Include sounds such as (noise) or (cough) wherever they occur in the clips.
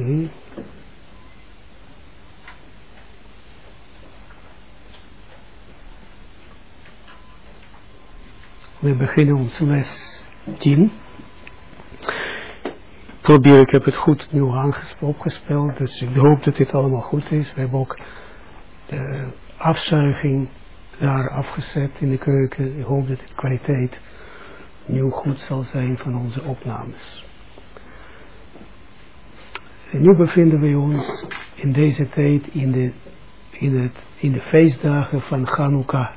Oké. We beginnen onze les 10. Probeer, ik heb het goed nu opgespeeld, dus ik hoop dat dit allemaal goed is. We hebben ook de afzuiging daar afgezet in de keuken. Ik hoop dat de kwaliteit nu goed zal zijn van onze opnames. En nu bevinden we ons in deze tijd in de, in het, in de feestdagen van Hanukkah.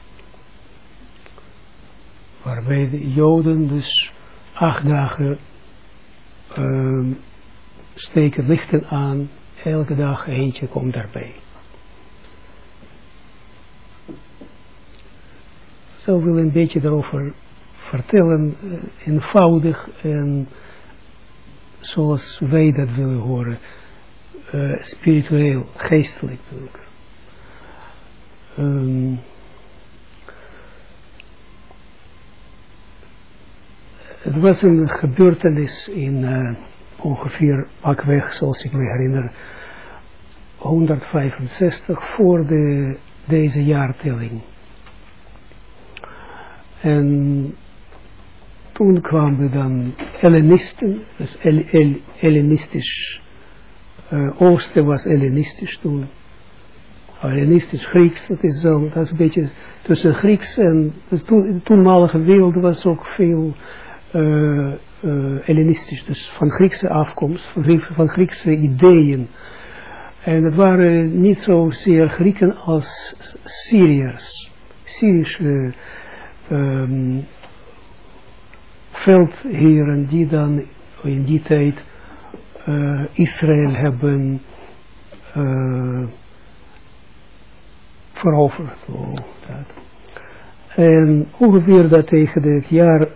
Waarbij de Joden dus acht dagen um, steken lichten aan. Elke dag eentje komt daarbij. Zo wil een beetje daarover vertellen, uh, eenvoudig en zoals wij dat willen horen, uh, spiritueel, geestelijk natuurlijk. Het was een gebeurtenis in uh, ongeveer pakweg, zoals ik me herinner, 165 voor de, deze jaartelling. En toen kwamen dan Hellenisten, dus El, El, Hellenistisch, uh, Oosten was Hellenistisch toen. Hellenistisch Grieks, dat is zo, dat is een beetje tussen Grieks en, dus de toenmalige wereld was ook veel uh, Hellenistisch, dus van Griekse afkomst, van, van Griekse ideeën. En het waren niet zozeer Grieken als Syriërs, Syrische um, veldheren die dan in die tijd uh, Israël hebben uh, veroverd. Oh, dat. En ongeveer dat tegen het jaar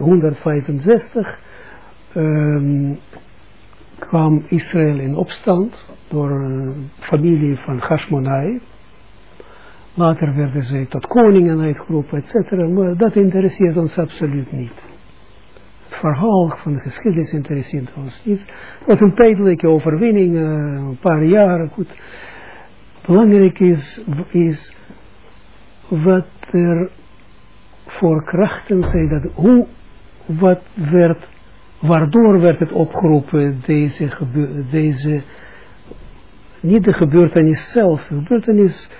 165 um, kwam Israël in opstand door een familie van Hashmonai. Later werden ze tot koningen uitgeroepen, etc. Maar dat interesseert ons absoluut niet. Het verhaal van de geschiedenis interesseert ons niet. Het was een tijdelijke overwinning, uh, een paar jaar. Goed. Belangrijk is, is wat er voor krachten zijn, dat hoe, wat werd, waardoor werd het opgeroepen, deze, deze niet de gebeurtenis zelf, de gebeurtenis,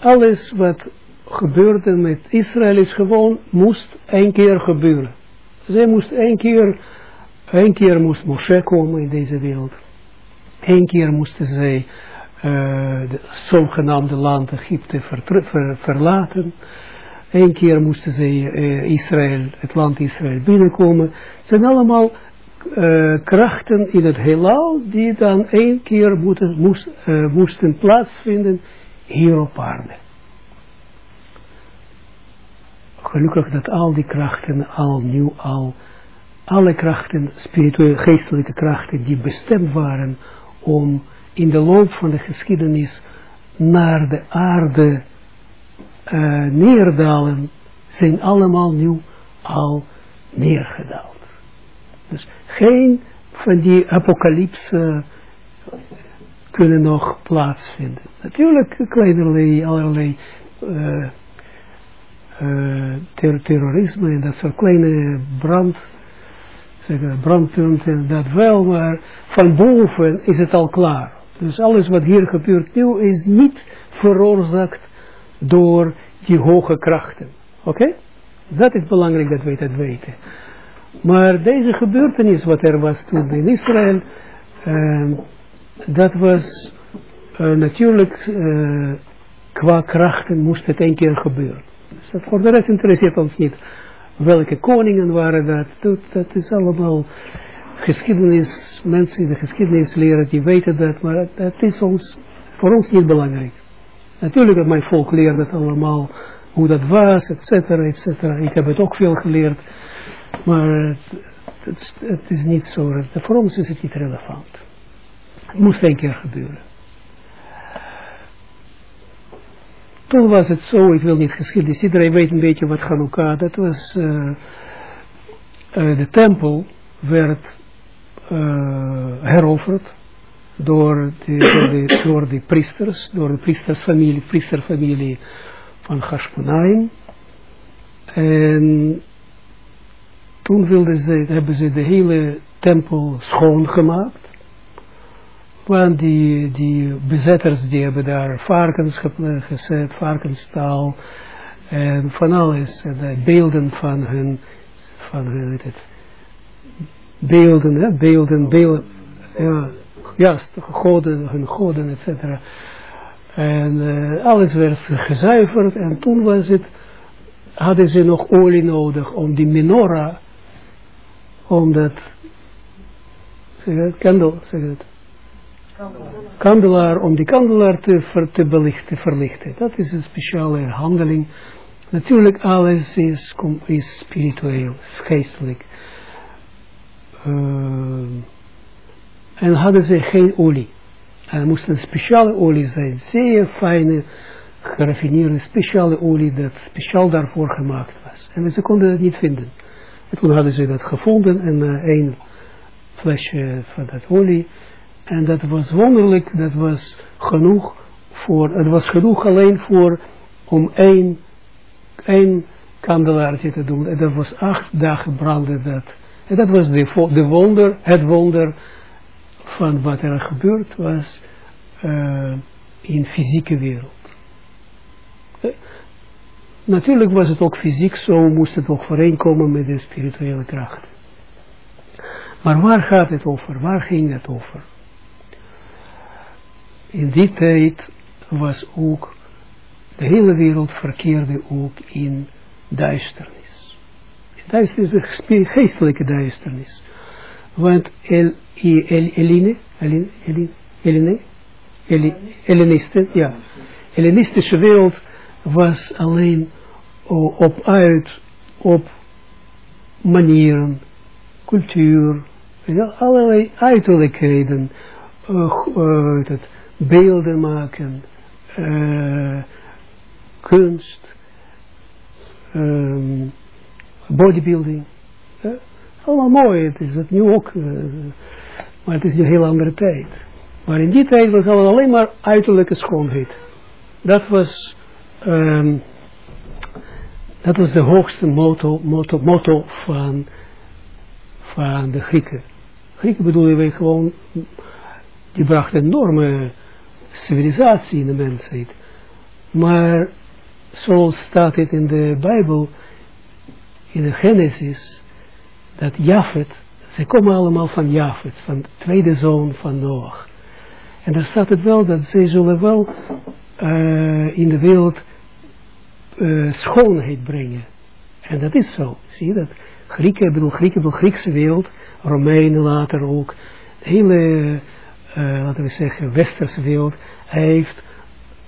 alles wat gebeurde met Israël is gewoon, moest één keer gebeuren. Zij moest één keer, één keer moest Moshe komen in deze wereld. Eén keer moesten zij uh, de zogenaamde land Egypte ver, ver, verlaten. Eén keer moesten ze uh, Israël, het land Israël binnenkomen. Het zijn allemaal uh, krachten in het heelal die dan één keer moeten, moest, moesten plaatsvinden hier op aarde. Gelukkig dat al die krachten al nieuw al, alle krachten, spirituele, geestelijke krachten die bestemd waren om in de loop van de geschiedenis naar de aarde uh, neerdalen, zijn allemaal nu al neergedaald. Dus geen van die apocalypse kunnen nog plaatsvinden. Natuurlijk kleine allerlei uh, uh, ter terrorisme en dat soort kleine brand, brandpunten, dat wel, maar van boven is het al klaar. Dus alles wat hier gebeurt nu is niet veroorzaakt door die hoge krachten. Oké? Dat is belangrijk dat wij dat weten. Maar deze gebeurtenis wat er was toen in Israël, uh, dat was uh, natuurlijk uh, qua krachten moest het één keer gebeuren. Dus dat voor de rest interesseert ons niet welke koningen waren dat. Dat, dat is allemaal geschiedenis, mensen in de geschiedenis leren, die weten dat, maar het is ons, voor ons niet belangrijk. Natuurlijk dat mijn volk leert het allemaal, hoe dat was, et cetera, et cetera. Ik heb het ook veel geleerd, maar het, het, het is niet zo, voor ons is het niet relevant. Het moest een keer gebeuren. Toen was het zo, ik wil niet geschiedenis, iedereen weet een beetje wat Hanukkah, dat was, uh, uh, de tempel werd heroverd door de, door, de, door de priesters, door de priestersfamilie, priesterfamilie van Hashmonaim. En toen wilden ze, hebben ze de hele tempel schoongemaakt. Want die, die bezetters die hebben daar varkens gezet, varkenstaal en van alles. En de beelden van hun, van hun, het, beelden, hè, beelden, beelden, ja, juist, goden, hun goden, etc. En uh, alles werd gezuiverd en toen was het, hadden ze nog olie nodig om die menorah, om dat, zeg het, kandel, zeg het, kandelaar, om die kandelaar te, ver, te belichten, verlichten. Dat is een speciale handeling. Natuurlijk alles is, is spiritueel, geestelijk. Uh, en hadden ze geen olie. En het moest een speciale olie zijn, zeer fijne, geraffineerde speciale olie dat speciaal daarvoor gemaakt was. En ze konden het niet vinden. En toen hadden ze dat gevonden en uh, één flesje van dat olie. En dat was wonderlijk, dat was genoeg voor, het was genoeg alleen voor om één, één kandelaartje te doen. En dat was acht dagen brandde dat. En dat was de, de wonder, het wonder van wat er gebeurd was uh, in fysieke wereld. Uh, natuurlijk was het ook fysiek zo, moest het ook overeenkomen met de spirituele kracht. Maar waar gaat het over? Waar ging het over? In die tijd was ook, de hele wereld verkeerde ook in duisternis. Duisternis, geestelijke duisternis. Want El, El, Eline, Eline, Eline, Eline, Hellenisten, ja. Hellenistische wereld was alleen op uit, op manieren, cultuur, allerlei uiterlijkheden, uh, uh, het, beelden maken, uh, kunst, um, bodybuilding. Uh, allemaal mooi, het is het nu ook, uh, maar het is een heel andere tijd. Maar in die tijd was het alleen maar uiterlijke schoonheid. Dat was, um, dat was de hoogste motto, motto, motto van, van de Grieken. Grieken bedoelen wij gewoon, die brachten enorme civilisatie in de mensheid. Maar zoals staat het in de Bijbel, in de Genesis, dat Jafet, ze komen allemaal van Jafet, van de tweede zoon van Noach. En daar staat het wel dat zij zullen wel uh, in de wereld uh, schoonheid brengen. En dat is zo. Zie je dat? Grieken, ik bedoel Grieken, Griekse wereld, Romeinen later ook, hele uh, laten we zeggen, westerse wereld, hij heeft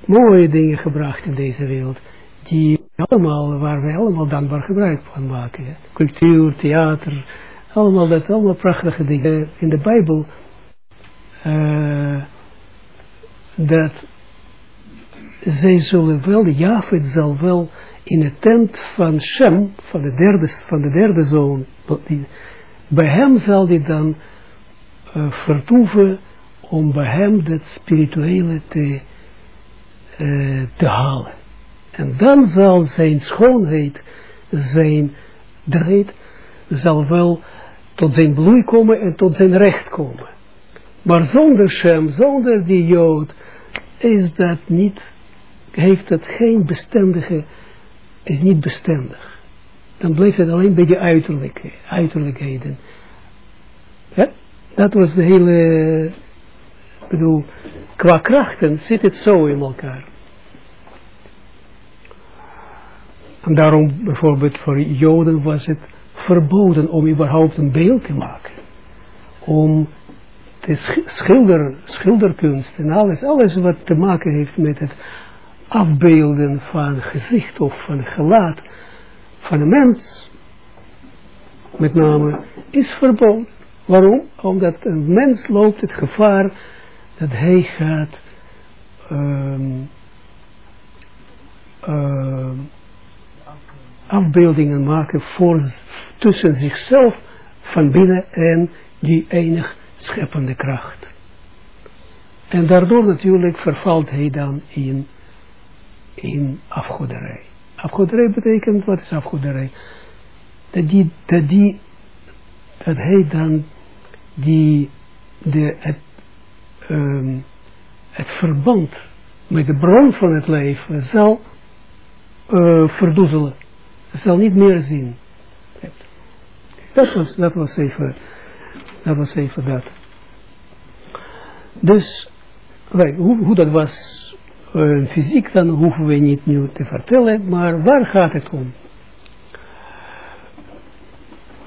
mooie dingen gebracht in deze wereld, die allemaal, waar wij allemaal dankbaar gebruik van maken. Cultuur, theater, allemaal dat, allemaal prachtige dingen. In de Bijbel, uh, dat zij zullen wel, Jafet zal wel in de tent van Shem, van de derde, van de derde zoon, die, bij hem zal die dan uh, vertoeven om bij hem dat spirituele te, uh, te halen. En dan zal zijn schoonheid, zijn dreid, zal wel tot zijn bloei komen en tot zijn recht komen. Maar zonder Shem, zonder die Jood, is dat niet, heeft het geen bestendige, is niet bestendig. Dan blijft het alleen bij de uiterlijke, uiterlijkheden. Ja? Dat was de hele bedoel, qua krachten zit het zo in elkaar. En daarom bijvoorbeeld voor Joden was het verboden om überhaupt een beeld te maken. Om de schilder, schilderkunst en alles, alles wat te maken heeft met het afbeelden van gezicht of van gelaat van een mens, met name, is verboden. Waarom? Omdat een mens loopt het gevaar dat hij gaat um, uh, afbeeldingen maken voor, tussen zichzelf van binnen en die enig scheppende kracht. En daardoor natuurlijk vervalt hij dan in, in. Afgoderij betekent, wat is afgoderij? Dat, die, dat, die, hij dan die, de, het, um, het verband met de bron van het leven zal uh, verdoezelen. Zal niet meer zien. Dat was, dat was even, dat was even dat. Dus, hoe, hoe dat was uh, fysiek, dan hoeven we niet nu te vertellen, maar waar gaat het om?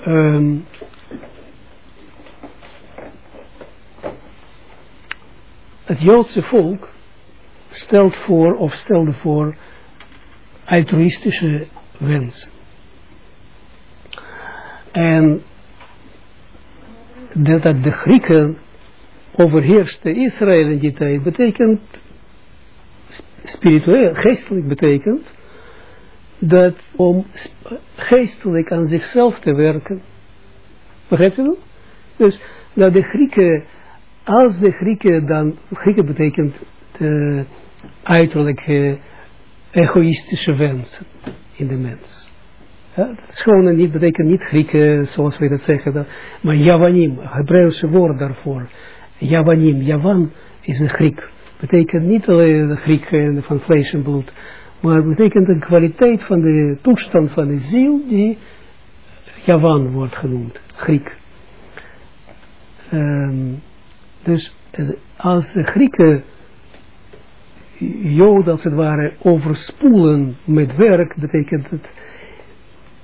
Um, het Joodse volk stelt voor, of stelde voor, altruïstische wensen. En dat, dat de Grieken overheerste Israël in die tijd, betekent spiritueel, geestelijk betekent, dat om geestelijk aan zichzelf te werken, begrijpt u dat? Dus dat de Grieken, als de Grieken dan, Grieken betekent de uiterlijke egoïstische wensen in de mens. Ja, dat is gewoon niet, betekent niet Grieken zoals we dat zeggen, dat, maar Javanim, Hebreeuwse woord daarvoor. Javanim, Javan is een Griek betekent niet alleen de Griek van vlees en bloed, maar betekent de kwaliteit van de toestand van de ziel die Javan wordt genoemd, Griek. Um, dus eh, als de Grieken Joden als het ware overspoelen met werk, betekent het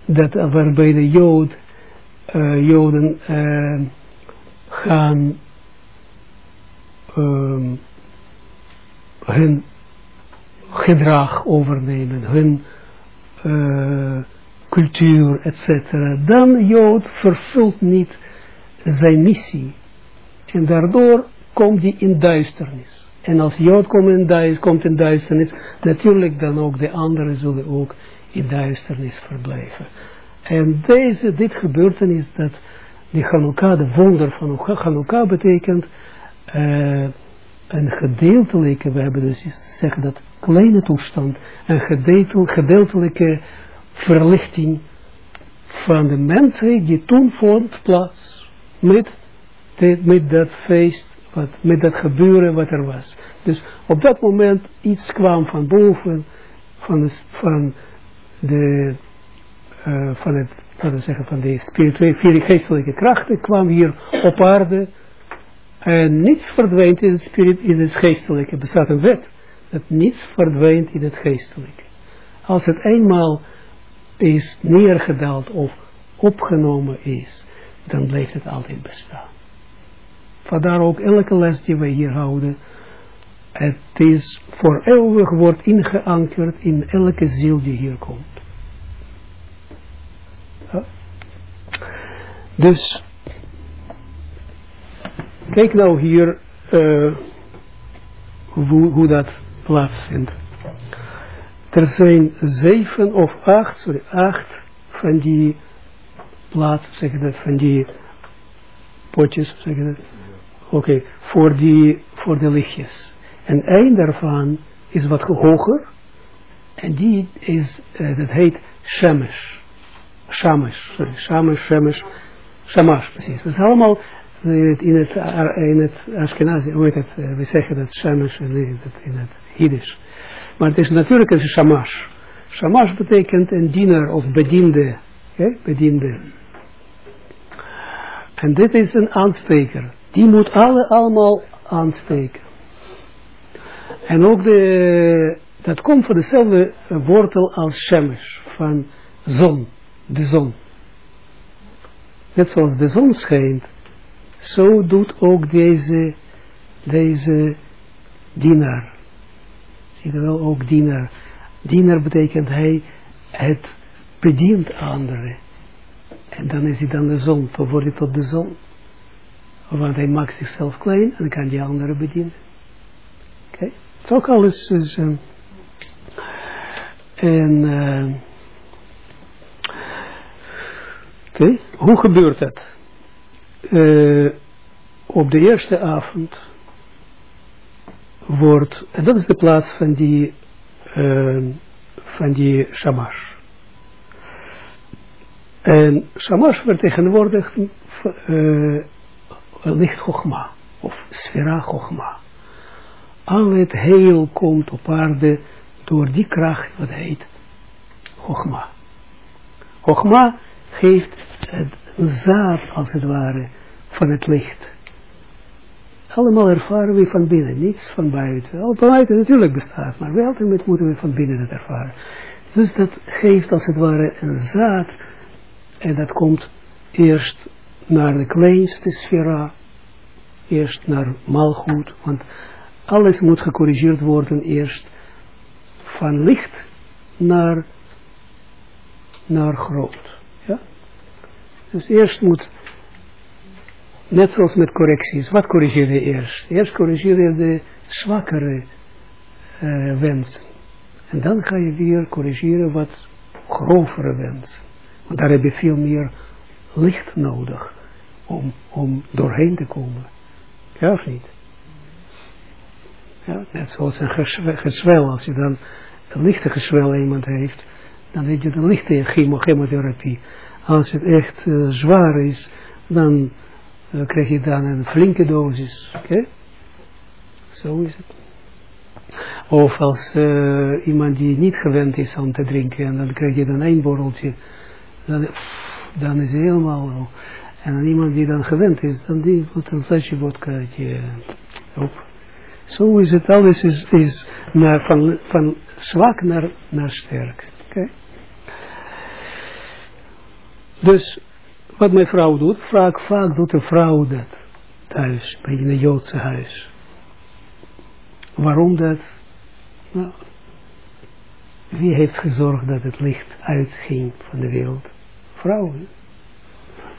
dat waarbij de Jood, uh, Joden uh, gaan um, hun gedrag overnemen, hun cultuur, etc. Dan Jood vervult niet zijn missie. En daardoor komt hij in duisternis. En als Jood komt in, duisternis, komt in natuurlijk dan ook de anderen zullen ook in duisternis verblijven. En deze, dit gebeurtenis, dat de Hanukkah, de wonder van Hanukkah betekent, uh, een gedeeltelijke, we hebben dus zeggen dat kleine toestand, een gedeeltelijke verlichting van de mensheid die toen vond plaats met, met dat feest, wat, met dat gebeuren wat er was. Dus op dat moment iets kwam van boven, van de, van de uh, van het, laten we zeggen, van de spirituele, geestelijke krachten kwam hier op aarde en niets verdwijnt in het, spirit, in het geestelijke. Er bestaat een wet dat niets verdwijnt in het geestelijke. Als het eenmaal is neergedaald of opgenomen is, dan blijft het altijd bestaan. Vandaar ook elke les die wij hier houden, het is voor eeuwig wordt ingeankerd in elke ziel die hier komt. Dus Kijk nou hier uh, hoe, hoe dat plaatsvindt. Er zijn zeven of acht, sorry, acht van die plaatsen, zeg dat, van die potjes, zeg dat. Oké, okay, voor, die, voor de lichtjes. En één daarvan is wat hoger. En die is, uh, dat heet Shemesh. Shamesh, sorry, Shamesh, Shemesh, Shamash, precies. Dat is allemaal in het, in het Ashkenazi, hoe heet het, eh, we zeggen dat Shemesh in het Jiddisch. Maar het is natuurlijk een Shamash. Shamash betekent een diener of bediende. Okay? Bediende. En dit is een aansteker. Die moet alle allemaal aansteken. En ook de, dat komt van dezelfde wortel als Shemesh, van zon, de zon. Net zoals de zon schijnt, zo doet ook deze, deze dienaar. Zie je wel, ook dienaar. Dienaar betekent hij het bedient anderen. En dan is hij dan de zon, dan wordt hij tot de zon. Want hij maakt zichzelf klein en kan die anderen bedienen. Oké, okay. het is ook alles. Is, en uh, oké, okay. hoe gebeurt dat? uh, op de eerste avond wordt, en dat is de plaats van die, uh, van die shamash. En shamash vertegenwoordigt uh, licht chogma, of sfera chogma. Al het heel komt op aarde door die kracht wat heet chogma. Chogma geeft het zaad, als het ware, van het licht. Allemaal ervaren we van binnen, niets van buiten. Al buiten natuurlijk bestaat, maar wel altijd moeten we van binnen het ervaren. Dus dat geeft als het ware een zaad, en dat komt eerst naar de kleinste sfera, eerst naar malgoed, want alles moet gecorrigeerd worden eerst van licht naar, naar groot. Ja? Dus eerst moet, net zoals met correcties, wat corrigeer je eerst? Eerst corrigeer je de zwakkere uh, wensen. En dan ga je weer corrigeren wat grovere wensen. Want daar heb je veel meer licht nodig om, om doorheen te komen. Ja of niet? Ja, net zoals een gezwel, als je dan een lichte gezwel iemand heeft, dan heb je een lichte chemotherapie. Als het echt uh, zwaar is, dan uh, krijg je dan een flinke dosis. Oké? Zo is het. Of als uh, iemand die niet gewend is om te drinken, en dan krijg je dan één borreltje, dan, dan is het helemaal En dan iemand die dan gewend is, dan die moet een flesje vodka op. Zo is het, alles is, is naar, van, van zwak naar, naar sterk. Okay? Dus wat mijn vrouw doet, vaak, vaak doet een vrouw dat thuis, bij een Joodse huis. Waarom dat? Nou, wie heeft gezorgd dat het licht uitging van de wereld? Vrouwen.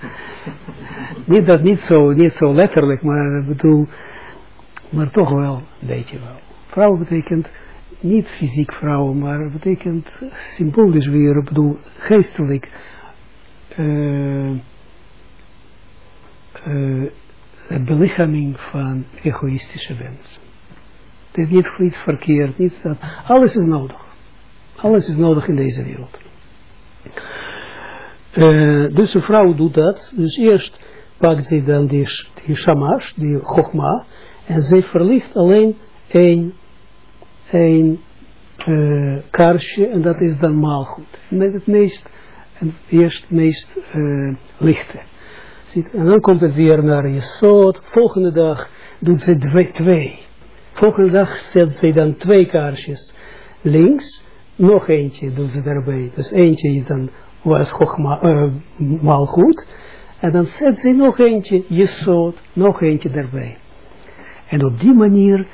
(laughs) niet dat niet zo, niet zo letterlijk, maar ik bedoel, maar toch wel, een beetje wel. Vrouw betekent niet fysiek vrouw, maar betekent symbolisch weer, ik bedoel, geestelijk uh, belichaming van egoïstische wens. Het is niet iets verkeerd, niets dat, alles is nodig. Alles is nodig in deze wereld. Uh, dus een vrouw doet dat, dus eerst pakt ze dan die, shamash, die chogma, en zij verlicht alleen één, één uh, kaarsje en dat is dan maalgoed. Met het meest en eerst meest uh, lichte. Ziet, en dan komt het weer naar je soort. Volgende dag doet ze twee, twee. Volgende dag zet ze dan twee kaarsjes links. Nog eentje doet ze daarbij. Dus eentje is dan was gogma, uh, maalgoed. En dan zet ze nog eentje je soort. Nog eentje daarbij. En op die manier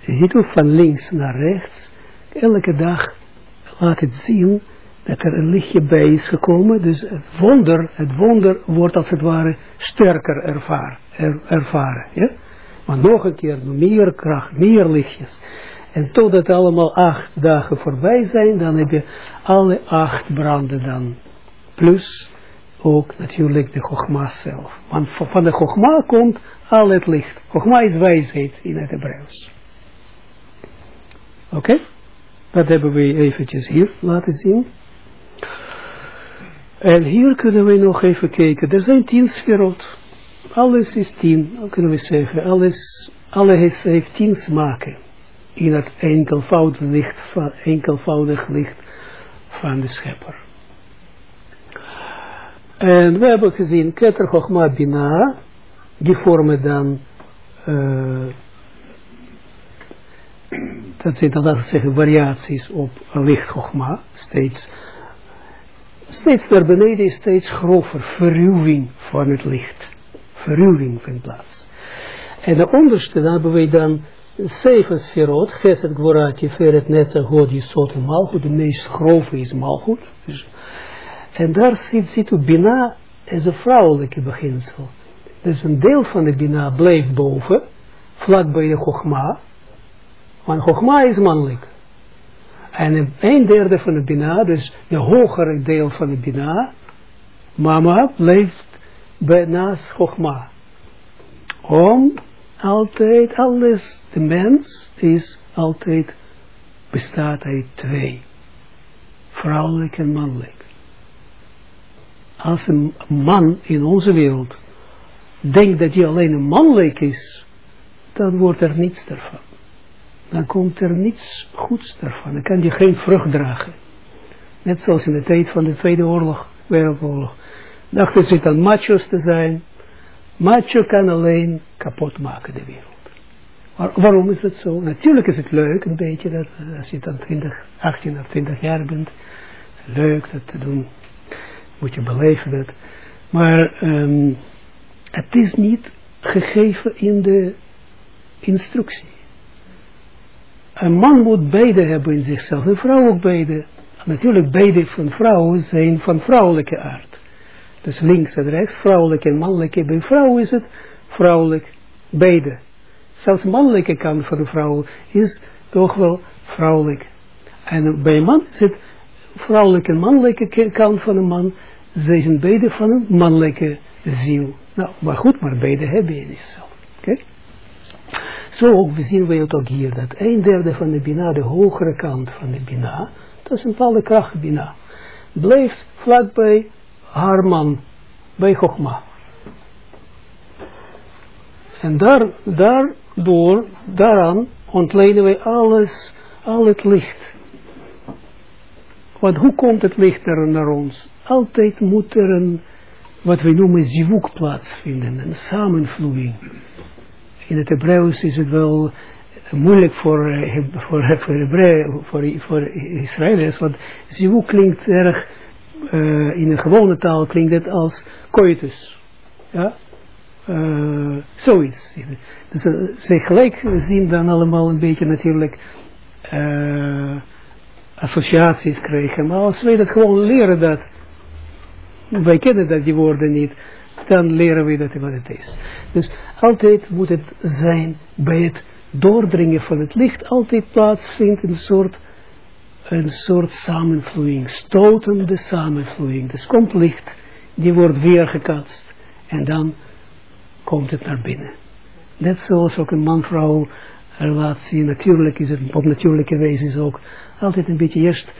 ziet u van links naar rechts. Elke dag laat het zien dat er een lichtje bij is gekomen. Dus het wonder, het wonder wordt als het ware sterker er, ervaren. Ja? Maar nog een keer, meer kracht, meer lichtjes. En totdat allemaal acht dagen voorbij zijn, dan heb je alle acht branden dan. Plus ook natuurlijk de Chogma zelf. Want van de Chogma komt al het licht. Chogma is wijsheid in het Hebreeuws. Oké? Dat hebben we eventjes hier laten zien. En hier kunnen we nog even kijken. Er zijn tien sferot. Alles is tien, kunnen we zeggen. Alles, alles heeft tien smaken. In het enkelvoudig licht van, enkelvoudig licht van de schepper. En we hebben gezien, Keter Chochma Bina, die vormen dan, uh, dat zijn dan, laten zeggen, variaties op licht Chochma, steeds steeds naar beneden steeds grover, verruwing van het licht. Verruwing vindt plaats. En de onderste, dan hebben we dan zeven sferot, Geset, Gvorat, Tiferet, Netzer, God, Jesot en Malchut. De meest grove is Malchut. En daar zit, zit u Bina als een vrouwelijke beginsel. Dus een deel van de Bina blijft boven, vlak bij de Chogma. Want Chogma is mannelijk. En een derde van de Bina, dus de hogere deel van de Bina, mama, blijft naast Chogma. Om altijd alles, de mens is altijd, bestaat uit twee. Vrouwelijk en mannelijk. Als een man in onze wereld denkt dat hij alleen een mannelijk is, dan wordt er niets ervan. Dan komt er niets goeds ervan. Dan kan je geen vrucht dragen. Net zoals in de tijd van de Tweede Oorlog, Wereldoorlog. Dachten ze dan macho's te zijn. Macho kan alleen kapot maken de wereld. Maar waarom is dat zo? Natuurlijk is het leuk, een beetje, dat als je dan 20, 18 of 20 jaar bent. Is het leuk dat te doen. Moet je beleven dat. Maar um, het is niet gegeven in de instructie. Een man moet beide hebben in zichzelf, een vrouw ook beide. Natuurlijk beide van vrouwen zijn van vrouwelijke aard. Dus links en rechts, vrouwelijk en mannelijke. Bij vrouw is het vrouwelijk, beide. Zelfs mannelijke kant van de vrouw is toch wel vrouwelijk. En bij man is het vrouwelijke en mannelijke kant van een man. Zij zijn beide van een mannelijke ziel. Nou, maar goed, maar beide hebben je niet zo. Oké? Zo ook zien we het ook hier, dat een derde van de Bina, de hogere kant van de Bina, dat is een bepaalde kracht Bina, blijft vlakbij haar man, bij Chogma. En daar, daardoor, daaraan ontleden wij alles, al het licht. Want hoe komt het licht er naar ons? Altijd moet er een, wat we noemen zivuk plaatsvinden, een samenvloeiing in het Hebreeuws is het wel moeilijk voor, eh, voor, voor, voor, voor Israëliërs, want zivu klinkt erg, uh, in een gewone taal klinkt het als coitus. Ja? Uh, zoiets. Dus uh, ze gelijk zien dan allemaal een beetje natuurlijk associaties krijgen. Maar als wij dat gewoon leren dat, wij kennen dat die woorden niet, dan leren we dat wat het is. Dus altijd moet het zijn bij het doordringen van het licht, altijd plaatsvindt een soort, een soort samenvloeiing, stotende samenvloeiing. Dus komt licht, die wordt weergekatst en dan komt het naar binnen. Net zoals ook een man-vrouw relatie, natuurlijk is het op natuurlijke wijze is ook altijd een beetje eerst,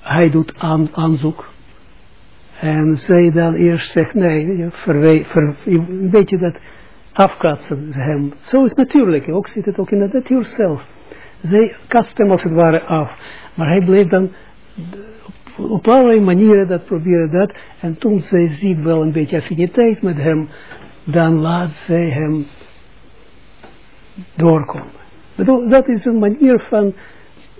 hij doet aan, aanzoek, en zij dan eerst zegt, nee, verwe, ver, een beetje dat afkatsen hem. Zo is het natuurlijk, ook zit het ook in de natuur zelf. Zij katst hem als het ware af. Maar hij bleef dan op, allerlei manieren dat proberen dat. En toen zij ziet wel een beetje affiniteit met hem, dan laat zij hem doorkomen. Dat is een manier van,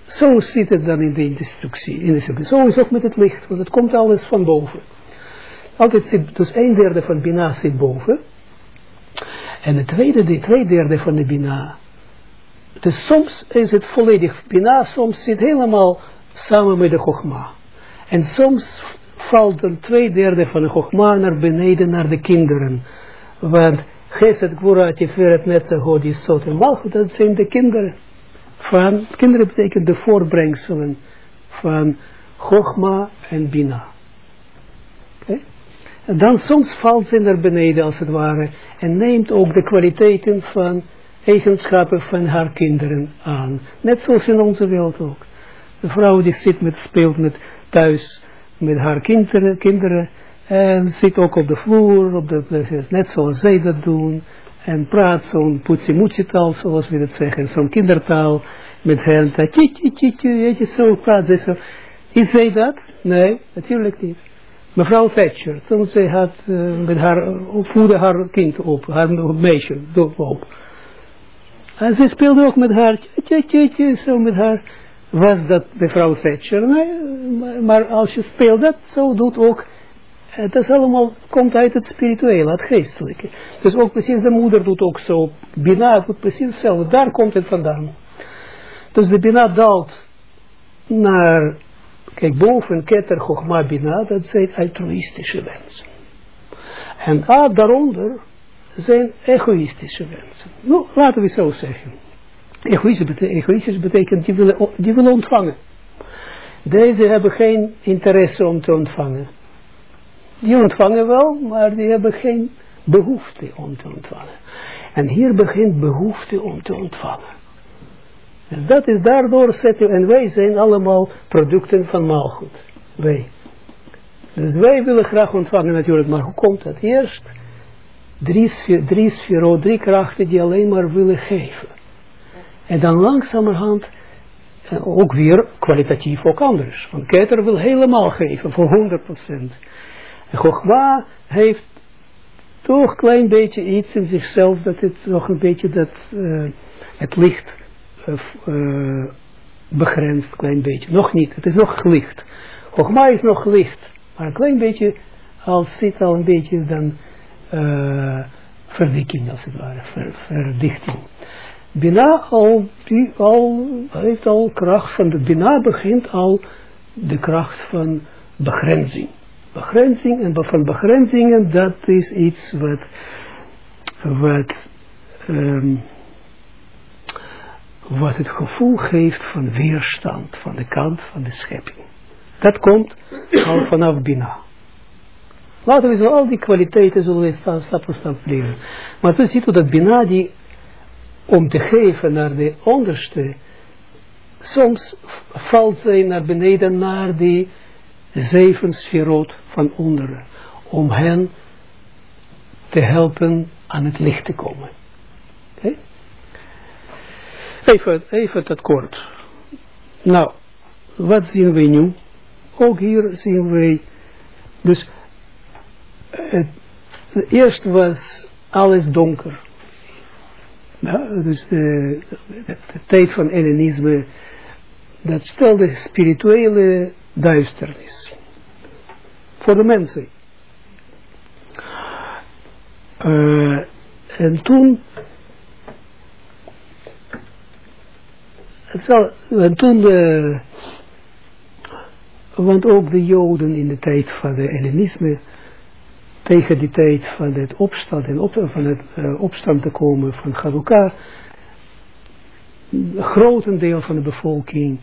zo zit het dan in de instructie. In de zo is ook met het licht, want het komt alles van boven. Altijd zit, dus een derde van Bina zit boven. En de tweede, de twee derde van de Bina. Dus soms is het volledig Bina, soms zit helemaal samen met de Chogma. En soms valt er twee derde van de Chogma naar beneden, naar de kinderen. Want Geset Gvurat Tiferet Netza God is Sot en Malchut, dat zijn de kinderen. Van, kinderen betekent de voorbrengselen van Chogma en Bina. En dan soms valt ze naar beneden als het ware. En neemt ook de kwaliteiten van eigenschappen van haar kinderen aan. Net zoals in onze wereld ook. De vrouw die zit met, speelt met thuis met haar kinderen, kinderen en zit ook op de vloer, op de, net zoals zij dat doen. En praat zo'n poetsie taal, zoals we dat zeggen, zo'n kindertaal met hen. Tje, tje, zo praat ze zo. Is zij dat? Nee, natuurlijk niet. Mevrouw Thatcher, toen ze had uh, met haar, voerde haar kind op, haar meisje op. En ze speelde ook met haar, tje, tje, tje, zo met haar, was dat mevrouw Thatcher. Nee, maar als je speelt dat, zo doet ook, het is allemaal, komt uit het spirituele, het geestelijke. Dus ook precies de moeder doet ook zo, Bina doet precies hetzelfde, daar komt het vandaan. Dus de Bina daalt naar Kijk, boven Keter Chochma Bina, dat zijn altruïstische wensen. En ah, daaronder zijn egoïstische wensen. Nou, laten we zo zeggen. Egoïstisch betekent, egoïstisch betekent die willen, die willen ontvangen. Deze hebben geen interesse om te ontvangen. die ontvangen wel, maar die hebben geen behoefte om te ontvangen. En hier begint behoefte om te ontvangen. En dat is daardoor zetten, en wij zijn allemaal producten van maalgoed. Wij. Dus wij willen graag ontvangen natuurlijk, maar hoe komt dat? Eerst drie, drie sfero, drie krachten die alleen maar willen geven. En dan langzamerhand eh, ook weer kwalitatief ook anders. Want Keter wil helemaal geven, voor 100%. En heeft toch een klein beetje iets in zichzelf, dat het nog een beetje dat, uh, het licht uh, begrenst, een klein beetje. Nog niet, het is nog licht. Chogma is nog licht, maar een klein beetje, als zit al een beetje dan uh, verdikking als het ware, ver, verdichting. Bina al, die al, heeft al kracht van de Bina begint al de kracht van begrenzing. Begrenzing en van begrenzingen, dat is iets wat, wat, um, wat het gevoel geeft van weerstand van de kant van de schepping. Dat komt al vanaf Bina. Laten we zo al die kwaliteiten zullen we stap voor stap leren. Maar toen ziet u dat Bina die om te geven naar de onderste, soms valt zij naar beneden naar die zeven sferot van onderen, om hen te helpen aan het licht te komen. Okay? Even, even dat kort. Nou, wat zien we nu? Ook hier zien we, dus het, eerst was alles donker. Ja, dus de, de, tijd van Hellenisme, dat stelde spirituele duisternis. Voor de mensen. Uh, en toen, en toen de, want ook de Joden in de tijd van de Hellenisme, tegen die tijd van het opstand en op, van het uh, opstand te komen van Hanukkah, een groot deel van de bevolking,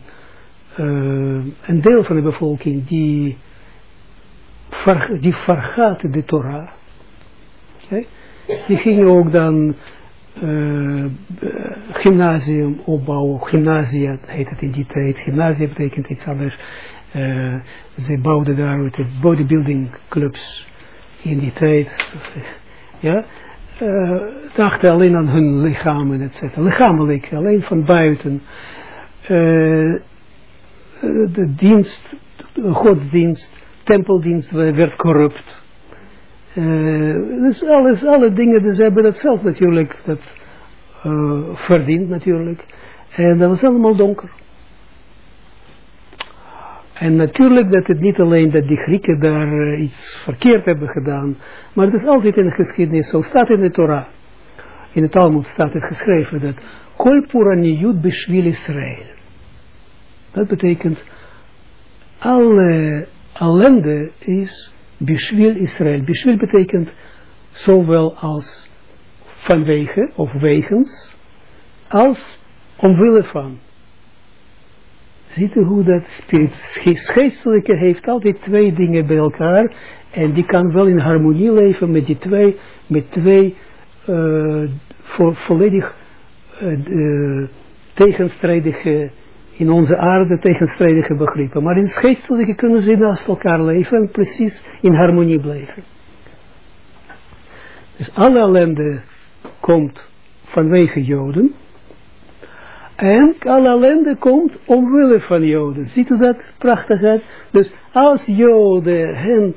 uh, een deel van de bevolking die, ver, die vergaat de Torah. Die gingen ook dan uh, gymnasium opbouwen, gymnasia heet het in die tijd, gymnasia betekent iets anders. Ze bouwden daar de bodybuilding clubs in die tijd, ja, uh, dachten alleen aan hun lichamen, et cetera. Lichamelijk, alleen van buiten. Uh, de dienst, de godsdienst, tempeldienst werd corrupt. Uh, dus alles, alle dingen, dus hebben dat zelf natuurlijk dat, verdiend natuurlijk. En dat was allemaal donker. En natuurlijk dat het niet alleen dat die Grieken daar uh, iets verkeerd hebben gedaan, maar het is altijd in de geschiedenis zo, staat in de Torah. In het Talmud staat het geschreven dat Kol Puraniyut Bishvil Israël. Dat betekent alle ellende is Bishvil Israël. Bishvil betekent zowel als vanwege of wegens, als omwille van. Ziet u hoe dat geestelijke heeft altijd twee dingen bij elkaar en die kan wel in harmonie leven met die twee, met twee vo volledig uh, tegenstrijdige, in onze aarde tegenstrijdige begrippen. Maar in het geestelijke kunnen ze naast elkaar leven en precies in harmonie blijven. Dus alle ellende komt vanwege Joden, en alle ellende komt omwille van Joden. Ziet u dat prachtig? Dus als Joden hun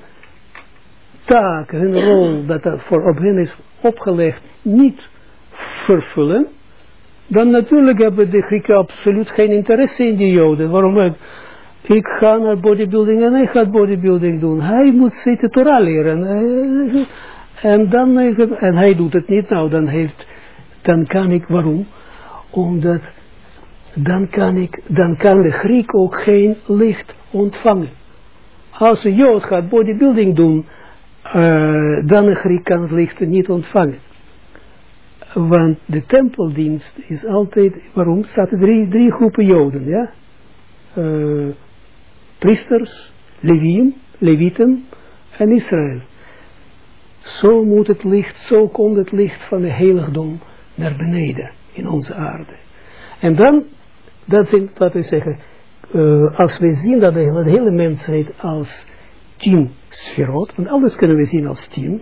taak, hun rol, dat dat voor op hen is opgelegd, niet vervullen, dan natuurlijk hebben de Grieken absoluut geen interesse in die Joden. Waarom? Ik ga naar bodybuilding en hij gaat bodybuilding doen. Hij moet zitten Torah leren. En, dan, en hij doet het niet. Nou, dan, heeft, dan kan ik, waarom? Omdat dan kan, ik, dan kan de Griek ook geen licht ontvangen. Als een Jood gaat bodybuilding doen, uh, dan een Griek kan het licht niet ontvangen. Want de tempeldienst is altijd, waarom? Er drie, drie groepen Joden, ja? Uh, priesters, Levien, Levieten en Israël. Zo moet het licht, zo komt het licht van de heiligdom naar beneden in onze aarde. En dan, dat zijn, laten we zeggen, uh, als we zien dat de, hele, mensheid als tien sferot, want alles kunnen we zien als tien,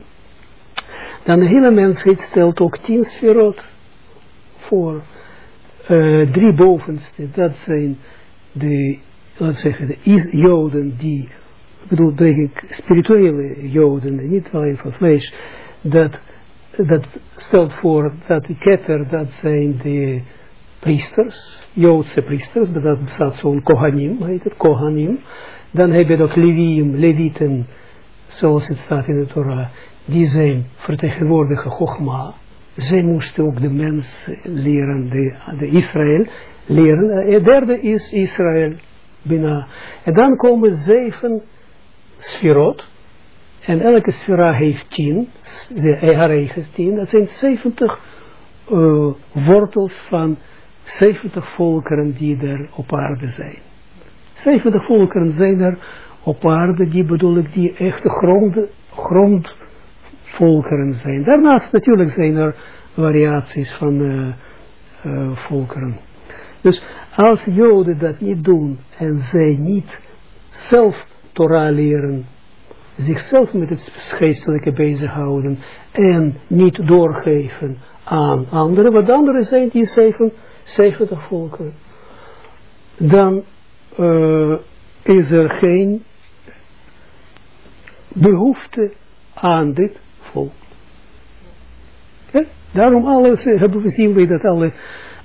dan de hele mensheid stelt ook tien sferot voor. Uh, drie bovenste, dat zijn de, laten zeggen, de joden die ik bedoel, denk ik, spirituele joden, niet alleen van vlees, dat, dat stelt voor dat de ketter, dat zijn de priesters, joodse priesters, dat bestaat zo'n kohanim, heet het, kohanim. Dan heb je ook levium, levieten, zoals het staat in de Torah, die zijn vertegenwoordigen Chogma. Zij moesten ook de mens leren, de, Israël leren. Het derde is Israël, Bina. En dan komen zeven sferot. En elke sfera heeft tien, haar eigen tien. Dat zijn 70 uh, wortels van 70 volkeren die er op aarde zijn. 70 volkeren zijn er op aarde, die bedoel ik, die echte grond, grondvolkeren zijn. Daarnaast natuurlijk zijn er variaties van uh, uh, volkeren. Dus als Joden dat niet doen en zij niet zelf Torah leren, zichzelf met het geestelijke bezighouden en niet doorgeven aan anderen, wat anderen zijn die zeven, zeventig volken, dan uh, is er geen behoefte aan dit volk. Daarom alles, hebben we zien we dat alle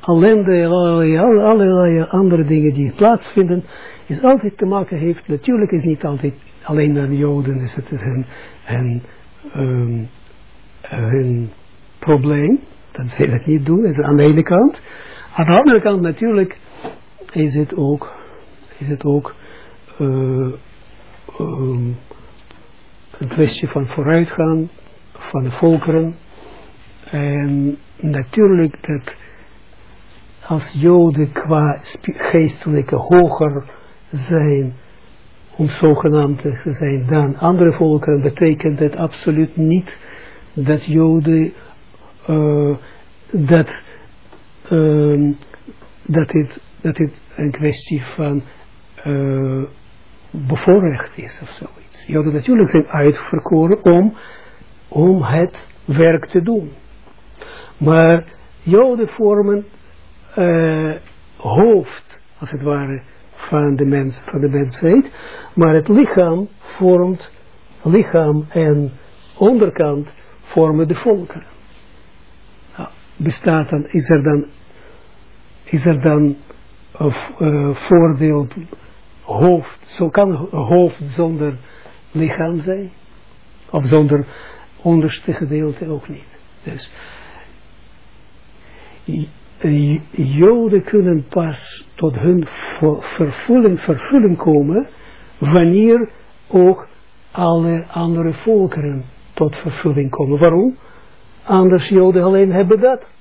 ellende, allerlei, allerlei andere dingen die plaatsvinden, is altijd te maken heeft, natuurlijk is niet altijd alleen aan Joden, is het hun, hun, um, hun probleem, dat ze dat niet doen, is aan de ene kant. Aan de andere kant natuurlijk is het ook, is het ook uh, um, een kwestie van vooruitgang van de volkeren. En natuurlijk dat als Joden qua geestelijke hoger zijn, om zogenaamd te zijn dan andere volkeren, betekent het absoluut niet dat Joden, uh, dat, uh, dat, het, dat het een kwestie van uh, bevoorrecht is of zoiets. Joden natuurlijk zijn uitverkoren om, om het werk te doen. Maar Joden vormen uh, hoofd, als het ware, van de, mens, van de mensheid, maar het lichaam vormt, lichaam en onderkant vormen de volkeren. Nou, bestaat dan, is er dan, is er dan een uh, voordeel, hoofd, zo kan hoofd zonder lichaam zijn, of zonder onderste gedeelte ook niet. Dus, Joden kunnen pas tot hun vervulling, vervulling komen, wanneer ook alle andere volkeren tot vervulling komen. Waarom? Anders Joden alleen hebben dat.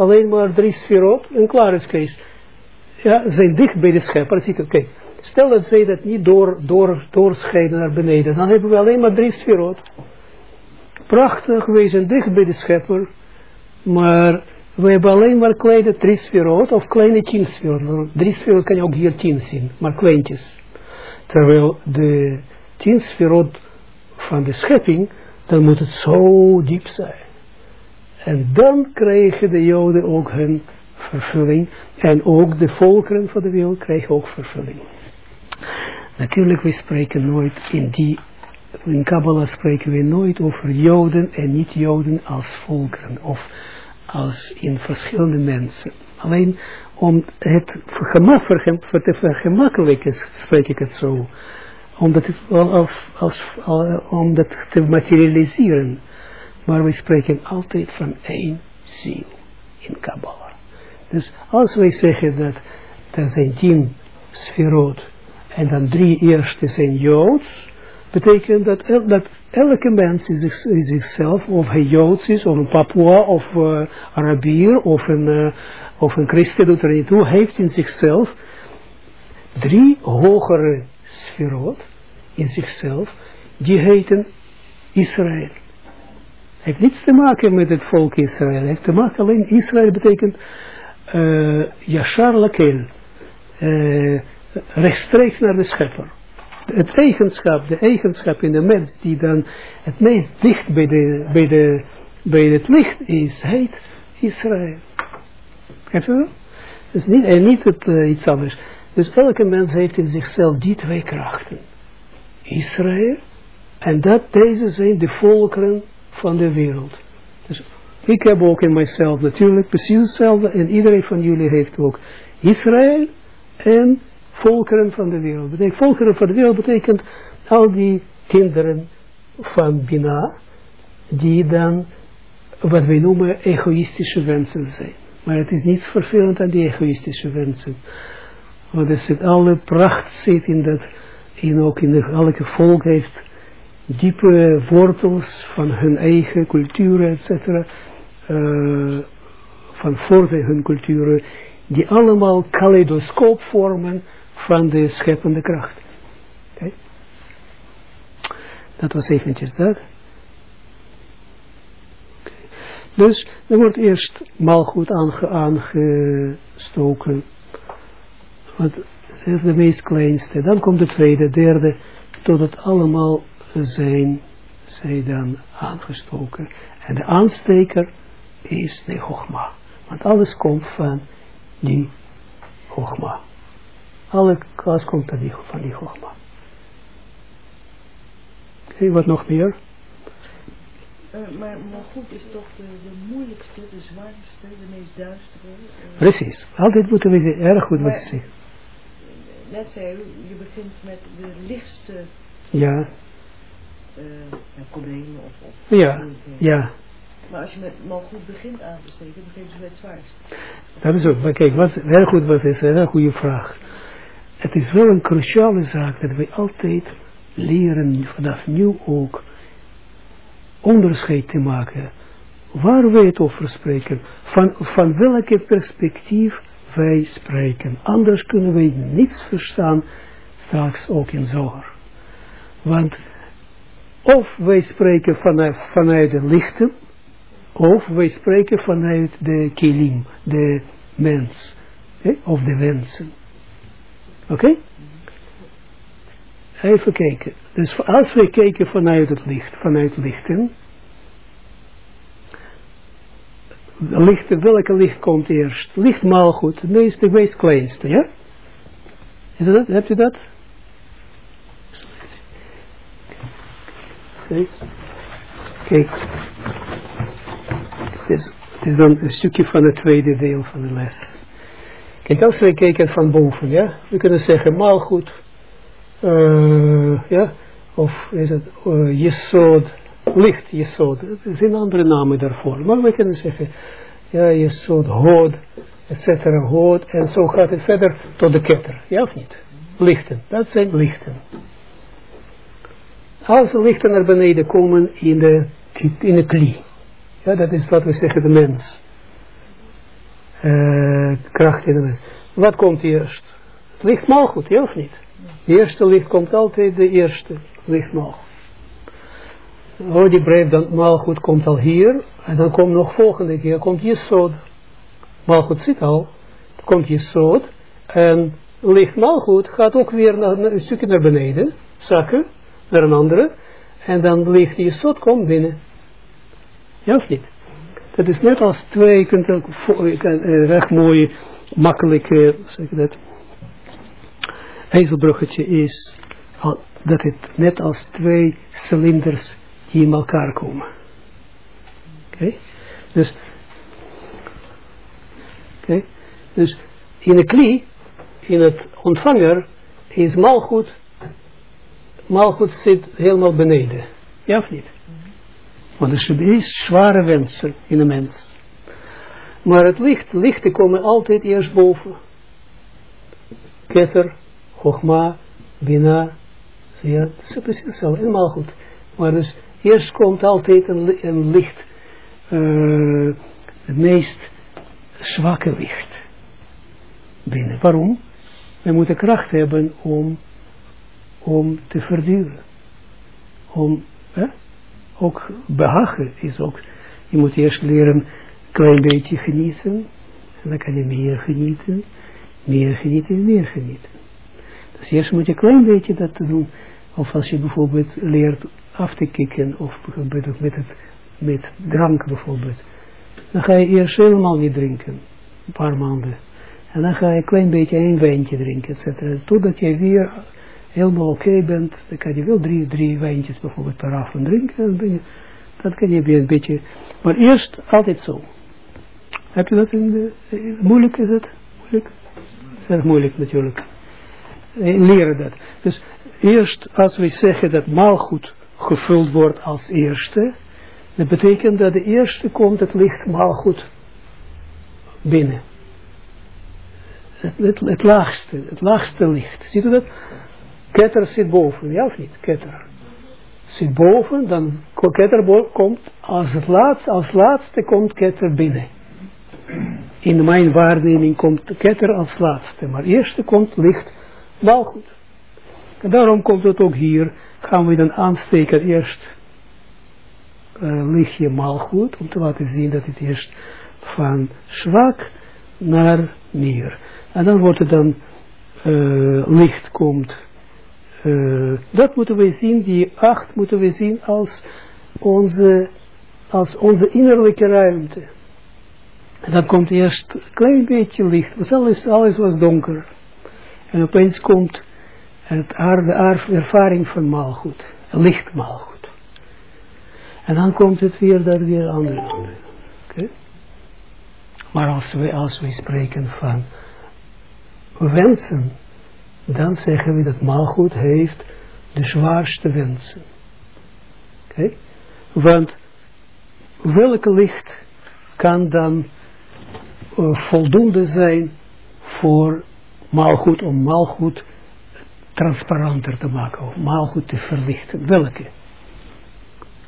Alleen maar drie sferot en klaar is Kees. Ja, zijn dicht bij de schepper. Oké, stel dat zij dat niet door, door, doorscheiden naar beneden, dan hebben we alleen maar drie sferot. Prachtig, wij zijn dicht bij de schepper, maar we hebben alleen maar kleine drie sferot of kleine tien sferot. Drie sferot kan je ook hier tien zien, maar kleintjes. Terwijl de tien sferot van de schepping, dan moet het zo diep zijn. En dan krijgen de joden ook hun vervulling. En ook de volkeren van de wereld krijgen ook vervulling. Natuurlijk, we spreken nooit in die, in Kabbalah spreken we nooit over joden en niet-joden als volkeren. Of als in verschillende mensen. Alleen om het te vergemakkelijken spreek ik het zo. Als, als, om dat te materialiseren. Maar we spreken altijd van één ziel in Kabbalah. Dus als wij zeggen dat er zijn tien sferot en dan drie eerste zijn Joods, betekent dat, dat elke mens is, zichzelf, of hij Joods is, of een Papua, of uh, Arabier, of een, uh, of een christen, doet er niet heeft in zichzelf drie hogere sferot in zichzelf, die heten Israël. Heeft niets te maken met het volk Israël. Heeft te maken alleen Israël betekent uh, Yashar Lakel. Uh, rechtstreeks naar de schepper. Het eigenschap, de eigenschap in de mens die dan het meest dicht bij, de, bij, de, bij het licht is, heet Israël. Heb je Dus niet, en niet het, iets anders. Dus elke mens heeft in zichzelf die twee krachten. Israël en dat deze zijn de volkeren van de wereld. Dus ik heb ook in mijzelf natuurlijk precies hetzelfde en iedereen van jullie heeft ook Israël en volkeren van de wereld. Betekent, volkeren van de wereld betekent al die kinderen van Bina, die dan wat wij noemen egoïstische wensen zijn. Maar het is niets vervelend aan die egoïstische wensen. Want er zit alle pracht zit in dat, in ook in de, elke volk heeft diepe wortels van hun eigen cultuur, etc. Uh, van voor hun culturen, die allemaal kaleidoscoop vormen van de scheppende kracht. Okay. Dat was eventjes dat. Dus er wordt eerst malgoed aange, aangestoken. Want dat is de meest kleinste. Dan komt de tweede, derde, tot het allemaal zijn, zij dan aangestoken. En de aansteker is de Chogma. Want alles komt van die Chogma. Alle klas komt van die, van die Chogma. Oké, wat nog meer? Uh, maar, maar goed is toch de, de moeilijkste, de zwaarste, de meest duistere. Uh, Precies. Altijd moeten we erg goed ze zeggen. Net zei u, je begint met de lichtste ja. Uh, problemen of, of ja, ja. Maar als je met mal goed begint aan te steken, begin je met het zwaarst. Dat is ook, maar kijk, wat heel goed was, is een heel goede vraag. Het is wel een cruciale zaak dat wij altijd leren, vanaf nu ook, onderscheid te maken. Waar wij het over spreken, van, van welke perspectief wij spreken. Anders kunnen wij niets verstaan, straks ook in zorg. Want of wij spreken vanuit, vanuit de lichten, of wij spreken vanuit de kilim, de mens, of de wensen. Oké? Even kijken. Dus als wij kijken vanuit het licht, vanuit lichten, lichten, welke licht komt eerst? Licht maal goed, het meest kleinste, ja? Is dat, hebt u dat? Kijk. Is, het is dan een stukje van het tweede deel van de les. Kijk, als we kijken van boven, ja, we kunnen zeggen maalgoed, uh, ja, of is het uh, jesod, licht jesod, er zijn andere namen daarvoor, maar we kunnen zeggen, ja, jesod, hood, etc., hood, en zo gaat het verder tot de ketter, ja of niet? Lichten, dat zijn lichten als de lichten naar beneden komen in de, in de klie. Ja, dat is wat we zeggen de mens. Uh, kracht in de mens. Wat komt eerst? Het licht goed, ja of niet? Het eerste licht komt altijd de eerste licht malgoed. Oh, die breed dan goed komt al hier. En dan komt nog volgende keer, komt Jesod. goed zit al. Komt Jesod. En licht goed gaat ook weer naar, een stukje naar beneden. Zakken naar een andere, en dan ligt je zot, komt binnen. Ja of niet? Dat is net als twee, je kunt ook recht mooi, makkelijk, zeg dat, ijzelbruggetje is, dat het net als twee cilinders die in elkaar komen. Oké? Dus, oké? Dus in de klie, in het ontvanger, is malgoed goed zit helemaal beneden. Ja of niet? Want er is zware wensen in een mens. Maar het licht, lichten komen altijd eerst boven. Keter, Chogma, Bina. Ja, dat is precies zo, helemaal goed. Maar dus eerst komt altijd een, een licht, uh, het meest zwakke licht binnen. Waarom? We moeten kracht hebben om om te verduren. om, hè, ook behagen is ook, je moet eerst leren een klein beetje genieten, en dan kan je meer genieten, meer genieten, meer genieten. Dus eerst moet je een klein beetje dat doen, of als je bijvoorbeeld leert af te kicken, of bijvoorbeeld met, het, met drank bijvoorbeeld, dan ga je eerst helemaal niet drinken, een paar maanden. En dan ga je een klein beetje één wijntje drinken, et cetera. Totdat je weer helemaal oké bent, dan kan je wel drie, drie wijntjes bijvoorbeeld per avond drinken. Dat kan je weer een beetje, maar eerst altijd zo. Heb je dat in de, moeilijk is het? Moeilijk? Het is moeilijk natuurlijk. Leren dat. Dus eerst als we zeggen dat maalgoed gevuld wordt als eerste, dat betekent dat de eerste komt het licht maalgoed binnen. Het, het, het, laagste, het laagste licht. Ziet u dat? Ketter zit boven, ja of niet? Ketter. Zit boven, dan ketter komt als het laatste, als laatste komt ketter binnen. In mijn waarneming komt ketter als laatste, maar eerste komt licht maalgoed. En daarom komt het ook hier, gaan we dan aansteken eerst uh, lichtje maalgoed, om te laten zien dat het eerst van zwak naar meer. En dan wordt het dan uh, licht komt. Uh, dat moeten we zien, die acht moeten we zien als onze, als onze innerlijke ruimte. En dan komt eerst een klein beetje licht, alles, alles was donker. En opeens komt het de ervaring van maalgoed, licht maalgoed. En dan komt het weer dat weer andere. Okay? Maar als we, als we spreken van wensen, dan zeggen we dat maalgoed heeft de zwaarste wensen. Oké? Want welke licht kan dan uh, voldoende zijn voor maalgoed, om maalgoed transparanter te maken, of maalgoed te verlichten. Welke?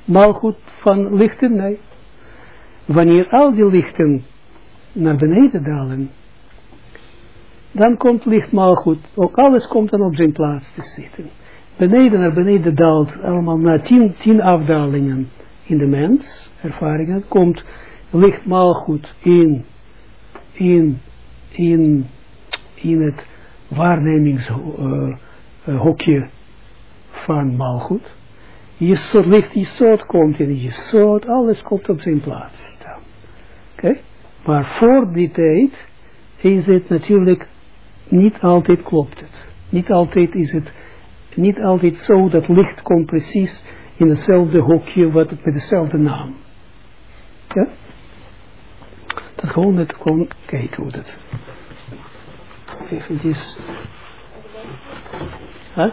Maalgoed van lichten? Nee. Wanneer al die lichten naar beneden dalen, dan komt licht maalgoed. Ook alles komt dan op zijn plaats te zitten. Beneden naar beneden daalt allemaal na tien, tien afdalingen in de mens, ervaringen, komt licht maalgoed in, in, in, in het waarnemingshokje uh, van. Je soort licht, soort komt in je soort, alles komt op zijn plaats. Oké? Maar voor die tijd is het natuurlijk niet altijd klopt het. Niet altijd is het, niet altijd zo dat licht komt precies in hetzelfde hokje wat met dezelfde naam. Ja? Dat gewoon, het gewoon kijken hoe dat. Eventjes. Huh?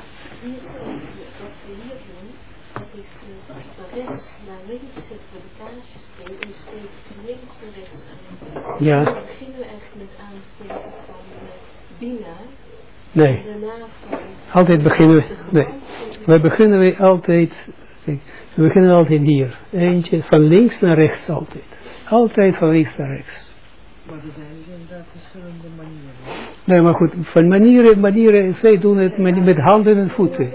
rechts Nee. Altijd beginnen we, nee. We beginnen we altijd, we beginnen altijd hier. Eentje van links naar rechts altijd. Altijd van links naar rechts. Maar er zijn dus inderdaad verschillende manieren. Nee, maar goed, van manieren, manieren, zij doen het met, met handen en voeten.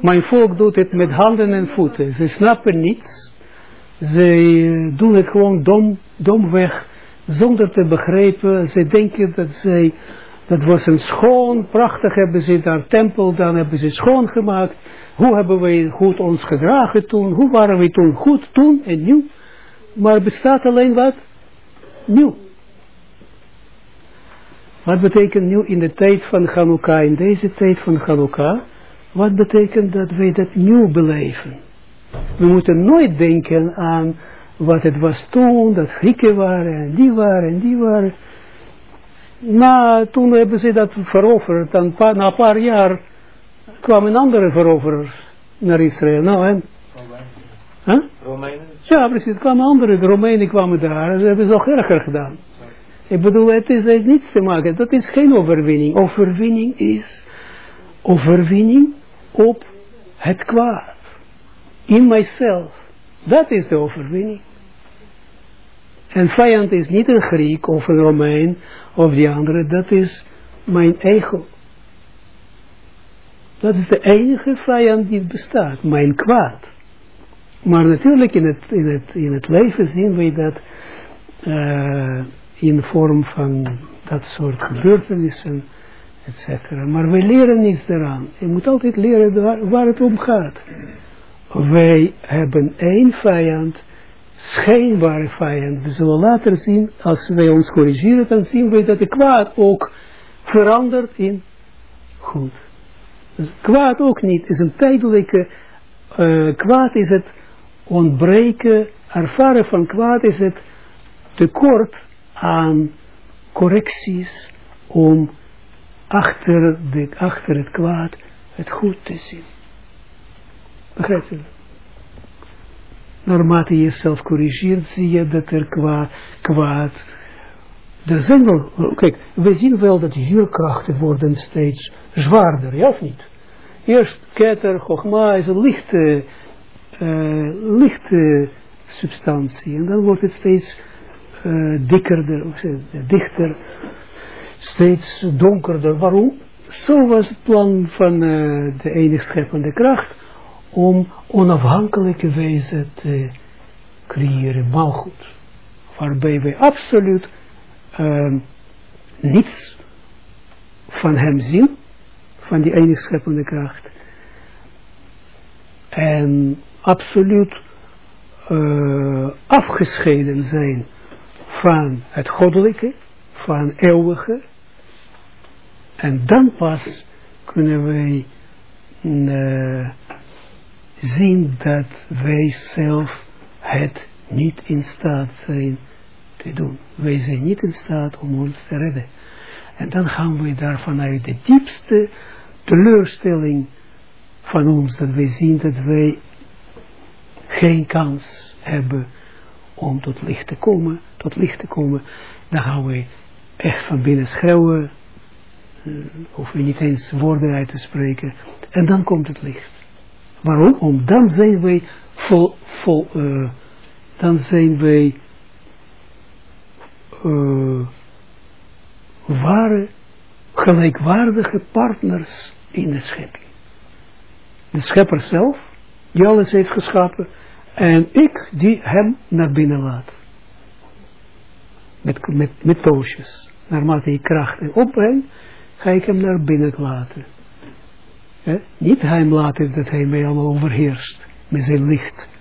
Mijn volk doet het met handen en voeten. Ze snappen niets. Ze doen het gewoon dom, domweg, zonder te begrijpen. Ze denken dat zij, dat was een schoon, prachtig hebben ze daar tempel, dan hebben ze schoongemaakt. Hoe hebben wij goed ons gedragen toen? Hoe waren we toen goed toen en nieuw? Maar bestaat alleen wat? Nieuw. Wat betekent nu in de tijd van Hanukkah, in deze tijd van Hanukkah, wat betekent dat wij dat nieuw beleven? We moeten nooit denken aan wat het was toen, dat Grieken waren, en die waren, en die waren. Na, toen hebben ze dat veroverd, dan na een paar jaar kwamen andere veroverers naar Israël. Nou, en? Romeinen. Romeinen? Ja, precies, kwamen andere, de Romeinen kwamen daar, ze hebben het nog erger gedaan. Ik bedoel, het is heeft niets te maken. Dat is geen overwinning. Overwinning is overwinning op het kwaad. In mijzelf. Dat is de overwinning. En vijand is niet een Griek of een Romein of die andere. Dat is mijn ego. Dat is de enige vijand die bestaat, mijn kwaad. Maar natuurlijk in het, in het, in het leven zien we dat uh, in vorm van dat soort gebeurtenissen, etc. Maar we leren niets daaraan. Je moet altijd leren waar het om gaat. Wij hebben één vijand, schijnbare vijand. We zullen later zien, als wij ons corrigeren, dan zien we dat de kwaad ook verandert in goed. Dus kwaad ook niet, is een tijdelijke, uh, kwaad is het ontbreken, ervaren van kwaad is het tekort aan correcties om achter, achter het kwaad het goed te zien. Begrijpt u? Naarmate je jezelf corrigeert, zie je dat er kwaad, kwaad er zijn wel, kijk, we zien wel dat huurkrachten worden steeds zwaarder, ja of niet? Eerst keter, chogma is een lichte, lichte substantie en dan wordt het steeds uh, dikkerder, dichter, steeds donkerder. Waarom? Zo was het plan van de enige scheppende kracht om onafhankelijke wezen te creëren, maalgoed. Waarbij wij absoluut uh, niets van hem zien, van die enige scheppende kracht. En absoluut uh, afgescheiden zijn van het goddelijke, van eeuwige. En dan pas kunnen wij uh, zien dat wij zelf het niet in staat zijn te doen. Wij zijn niet in staat om ons te redden. En dan gaan we daar vanuit de diepste teleurstelling van ons, dat wij zien dat wij geen kans hebben om tot licht te komen, tot licht te komen, dan gaan we echt van binnen schreeuwen, uh, hoeven we niet eens woorden uit te spreken, en dan komt het licht. Waarom? Om dan zijn wij vol, uh, dan zijn wij uh, ware, gelijkwaardige partners in de schepping. De schepper zelf, die alles heeft geschapen, en ik die hem naar binnen laat. Met, met, met toosjes. Naarmate ik krachten opbreng, ga ik hem naar binnen laten. Niet hem laten dat hij mij allemaal overheerst. Met zijn licht.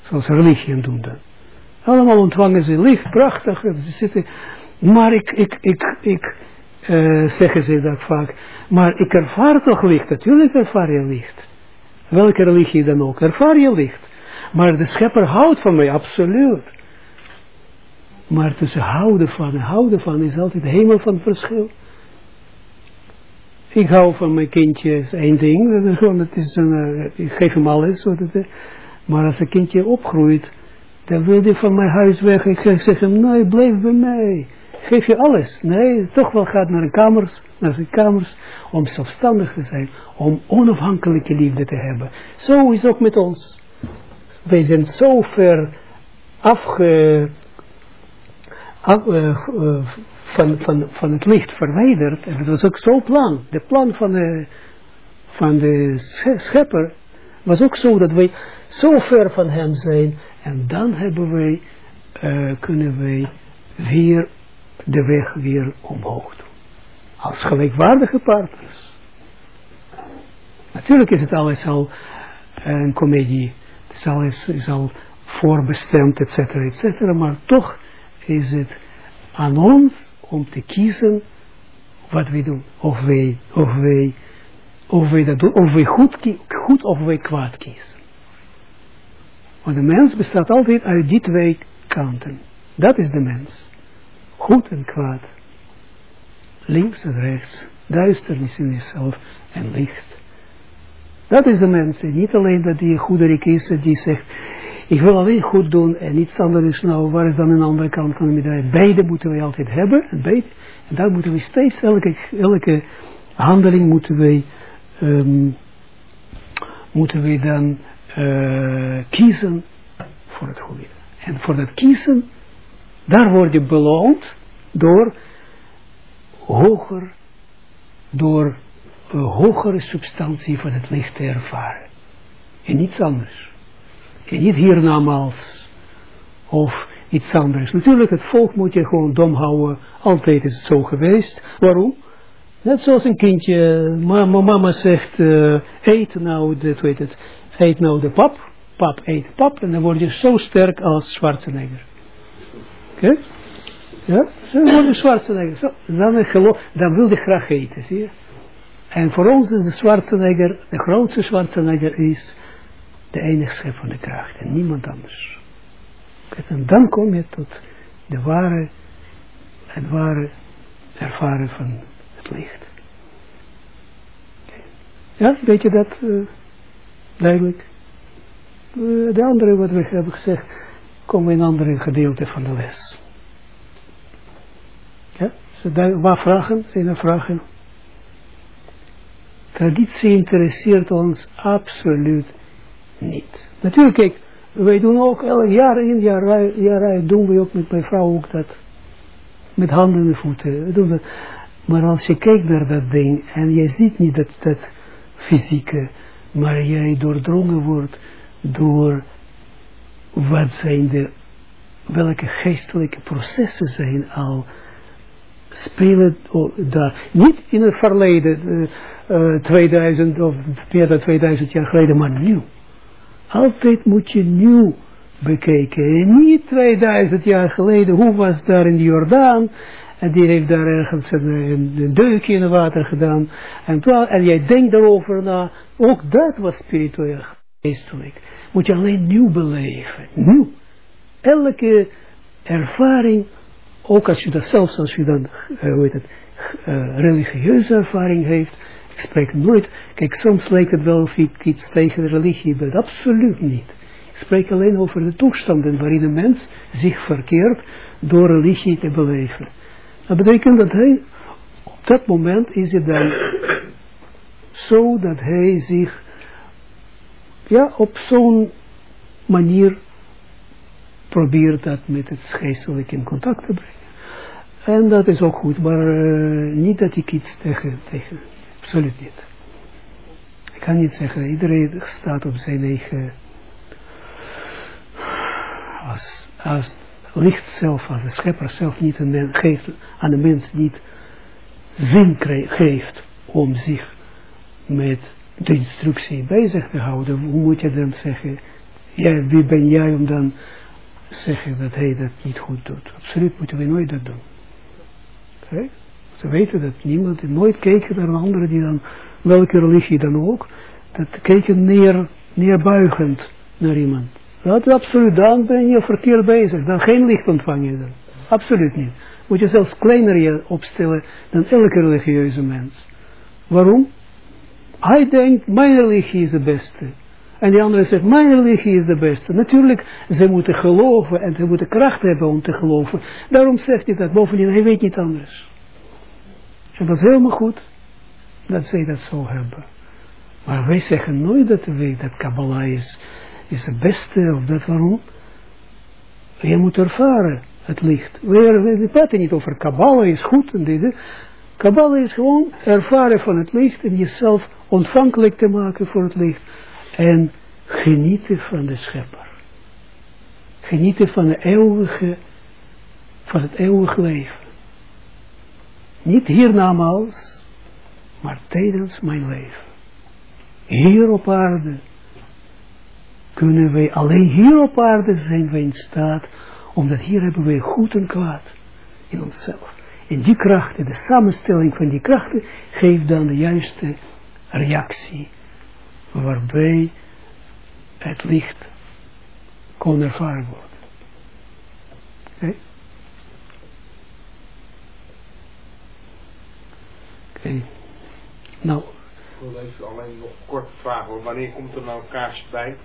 Zoals religie doen dan. Allemaal ontvangen ze licht, prachtig. Ze zitten, maar ik, ik, ik, ik uh, zeggen ze dat vaak. Maar ik ervaar toch licht. Natuurlijk ervaar je licht. Welke religie dan ook. Ervaar je licht. Maar de schepper houdt van mij, absoluut. Maar tussen houden van en houden van is altijd hemel van verschil. Ik hou van mijn kindje, is één ding. Gewoon, het is een, uh, ik geef hem alles. Maar als een kindje opgroeit, dan wil hij van mijn huis weg. Ik zeg hem, nee, blijf bij mij. Geef je alles. Nee, toch wel gaat naar de kamers, naar zijn kamers, om zelfstandig te zijn, om onafhankelijke liefde te hebben. Zo is ook met ons. Wij zijn zo ver afge, af, uh, uh, van, van, van het licht verwijderd. En het was ook zo plan. De plan van de, van de schepper was ook zo dat wij zo ver van hem zijn. En dan hebben wij, uh, kunnen wij weer de weg weer omhoog doen. Als gelijkwaardige partners. Natuurlijk is het alles al een komedie. Het is alles is al voorbestemd, et cetera, et cetera. Maar toch is het aan ons om te kiezen wat we doen. Of wij, of wij, of wij dat doen, of wij goed, goed of wij kwaad kiezen. Want de mens bestaat altijd uit die twee kanten. Dat is de mens. Goed en kwaad. Links en rechts. Duisternis in jezelf en licht. Dat is de mens. En niet alleen dat die goederik is die zegt, ik wil alleen goed doen en niets anders nou, waar is dan een andere kant van de medaille? Beide moeten we altijd hebben. En, beide, en daar moeten we steeds, elke, elke handeling moeten we, um, moeten we dan uh, kiezen voor het goede. En voor dat kiezen, daar word je beloond door hoger, door een hogere substantie van het licht te ervaren. En niets anders. Niet hiernamaals of iets anders. Natuurlijk, het volk moet je gewoon dom houden. Altijd is het zo geweest. Waarom? Net zoals een kindje, mama, mama zegt, uh, eet nou, de, weet het, eet nou de pap. Pap eet pap en dan word je zo sterk als Schwarzenegger. Oké? Okay? Ja, word je Schwarzenegger. Zo, dan, dan wil je graag eten, zie je? En voor ons is de Schwarzenegger, de grootste Schwarzenegger is de enige scheppende kracht en niemand anders. En dan kom je tot de ware, het ware ervaren van het licht. Ja, weet je dat uh, duidelijk? Uh, de andere wat we hebben gezegd, komen in andere gedeelte van de les. Ja, wat vragen? Zijn er vragen? Traditie interesseert ons absoluut niet. Natuurlijk, kijk, wij doen ook elk jaar in, jaar, jaar doen we ook met mijn vrouw ook dat. Met handen en voeten. We doen dat. Maar als je kijkt naar dat ding en je ziet niet dat dat fysieke, maar jij doordrongen wordt door wat zijn de, welke geestelijke processen zijn al spelen daar. Niet in het verleden, uh, uh, 2000 of meer dan 2000 jaar geleden, maar nieuw. Altijd moet je nieuw bekijken. En niet 2000 jaar geleden, hoe was daar in de Jordaan? En die heeft daar ergens een, deukje in het water gedaan. En, en jij denkt daarover na. Ook dat was spiritueel geestelijk. Moet je alleen nieuw beleven. Nieuw. Elke ervaring, ook als je dat zelfs als je dan, uh, hoe het, uh, religieuze ervaring heeft, ik spreek nooit, kijk, soms lijkt het wel of ik iets tegen de religie ben, absoluut niet. Ik spreek alleen over de toestanden waarin een mens zich verkeert door religie te beleven. Dat betekent dat hij, op dat moment is het dan zo dat hij zich, ja, op zo'n manier probeert dat met het geestelijk in contact te brengen. En dat is ook goed, maar uh, niet dat ik iets tegen, tegen Absoluut niet. Ik kan niet zeggen, iedereen staat op zijn eigen, als, als licht zelf, als de schepper zelf niet een geeft, aan de mens niet zin geeft om zich met de instructie bezig te houden, hoe moet je dan zeggen, ja, wie ben jij om dan zeggen dat hij dat niet goed doet. Absoluut moeten we nooit dat doen. Okay? Ze weten dat niemand, nooit kijken naar een andere die dan, welke religie dan ook, dat kijken neer, neerbuigend naar iemand. Dat is absoluut, dan ben je verkeerd bezig, dan geen licht ontvang je. Absoluut niet. Moet je zelfs kleiner je opstellen dan elke religieuze mens. Waarom? Hij denkt, mijn religie is de beste. En die andere zegt, mijn religie is de beste. Natuurlijk, ze moeten geloven en ze moeten kracht hebben om te geloven. Daarom zegt hij dat. Bovendien, hij weet niet anders. Dat is helemaal goed dat zij dat zo hebben. Maar wij zeggen nooit dat wij dat Kabbalah is, is het beste of dat waarom. Je moet ervaren het licht. We, praten niet over Kabbalah is goed en dit. Kabbalah is gewoon ervaren van het licht en jezelf ontvankelijk te maken voor het licht. En genieten van de schepper. Genieten van de eeuwige, van het eeuwige leven. Niet hiernamaals, maar tijdens mijn leven. Hier op aarde kunnen wij, alleen hier op aarde zijn wij in staat, omdat hier hebben wij goed en kwaad in onszelf. En die krachten, de samenstelling van die krachten, geeft dan de juiste reactie, waarbij het licht kon ervaren worden. Okay? Okay. Nou. Ik wil even alleen nog kort vragen, wanneer komt er nou een kaarsje bij?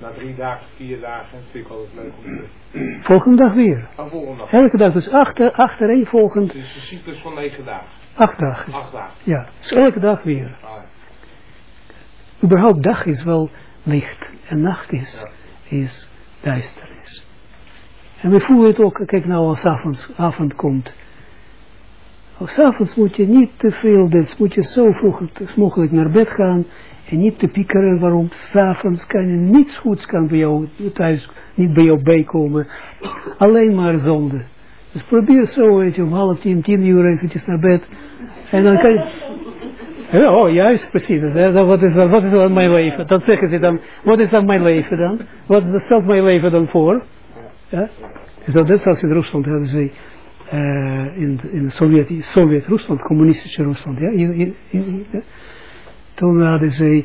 Na drie dagen, vier dagen, vind ik altijd leuk om te Volgende dag weer. Oh, volgende dag. Elke dag, dus achter, achtereenvolgend. Het is een cyclus van negen dagen. Acht dagen. Acht dagen. Ja, dus elke dag weer. Ah, ja. Überhaupt dag is wel licht en nacht is, is duisternis. En we voelen het ook, kijk nou als avond, avond komt s'avonds moet je niet te veel, dus moet je zo vroeg mogelijk naar bed gaan en niet te piekeren waarom s'avonds kan je niets goeds kan bij jou thuis, niet bij jou bijkomen. Alleen maar zonde. Dus probeer zo, weet je, om half tien, tien uur eventjes naar bed. En dan kan je... Ja, oh, juist, precies. Wat is, wat is dan mijn leven? Dat zeggen ze dan. Wat is dan mijn leven dan? Wat stelt mijn leven dan voor? Ja? Dus dat is zoals in Rusland hebben ze uh, in, in Sovjet, Sovjet-Rusland, communistische Rusland, ja, toen hadden ze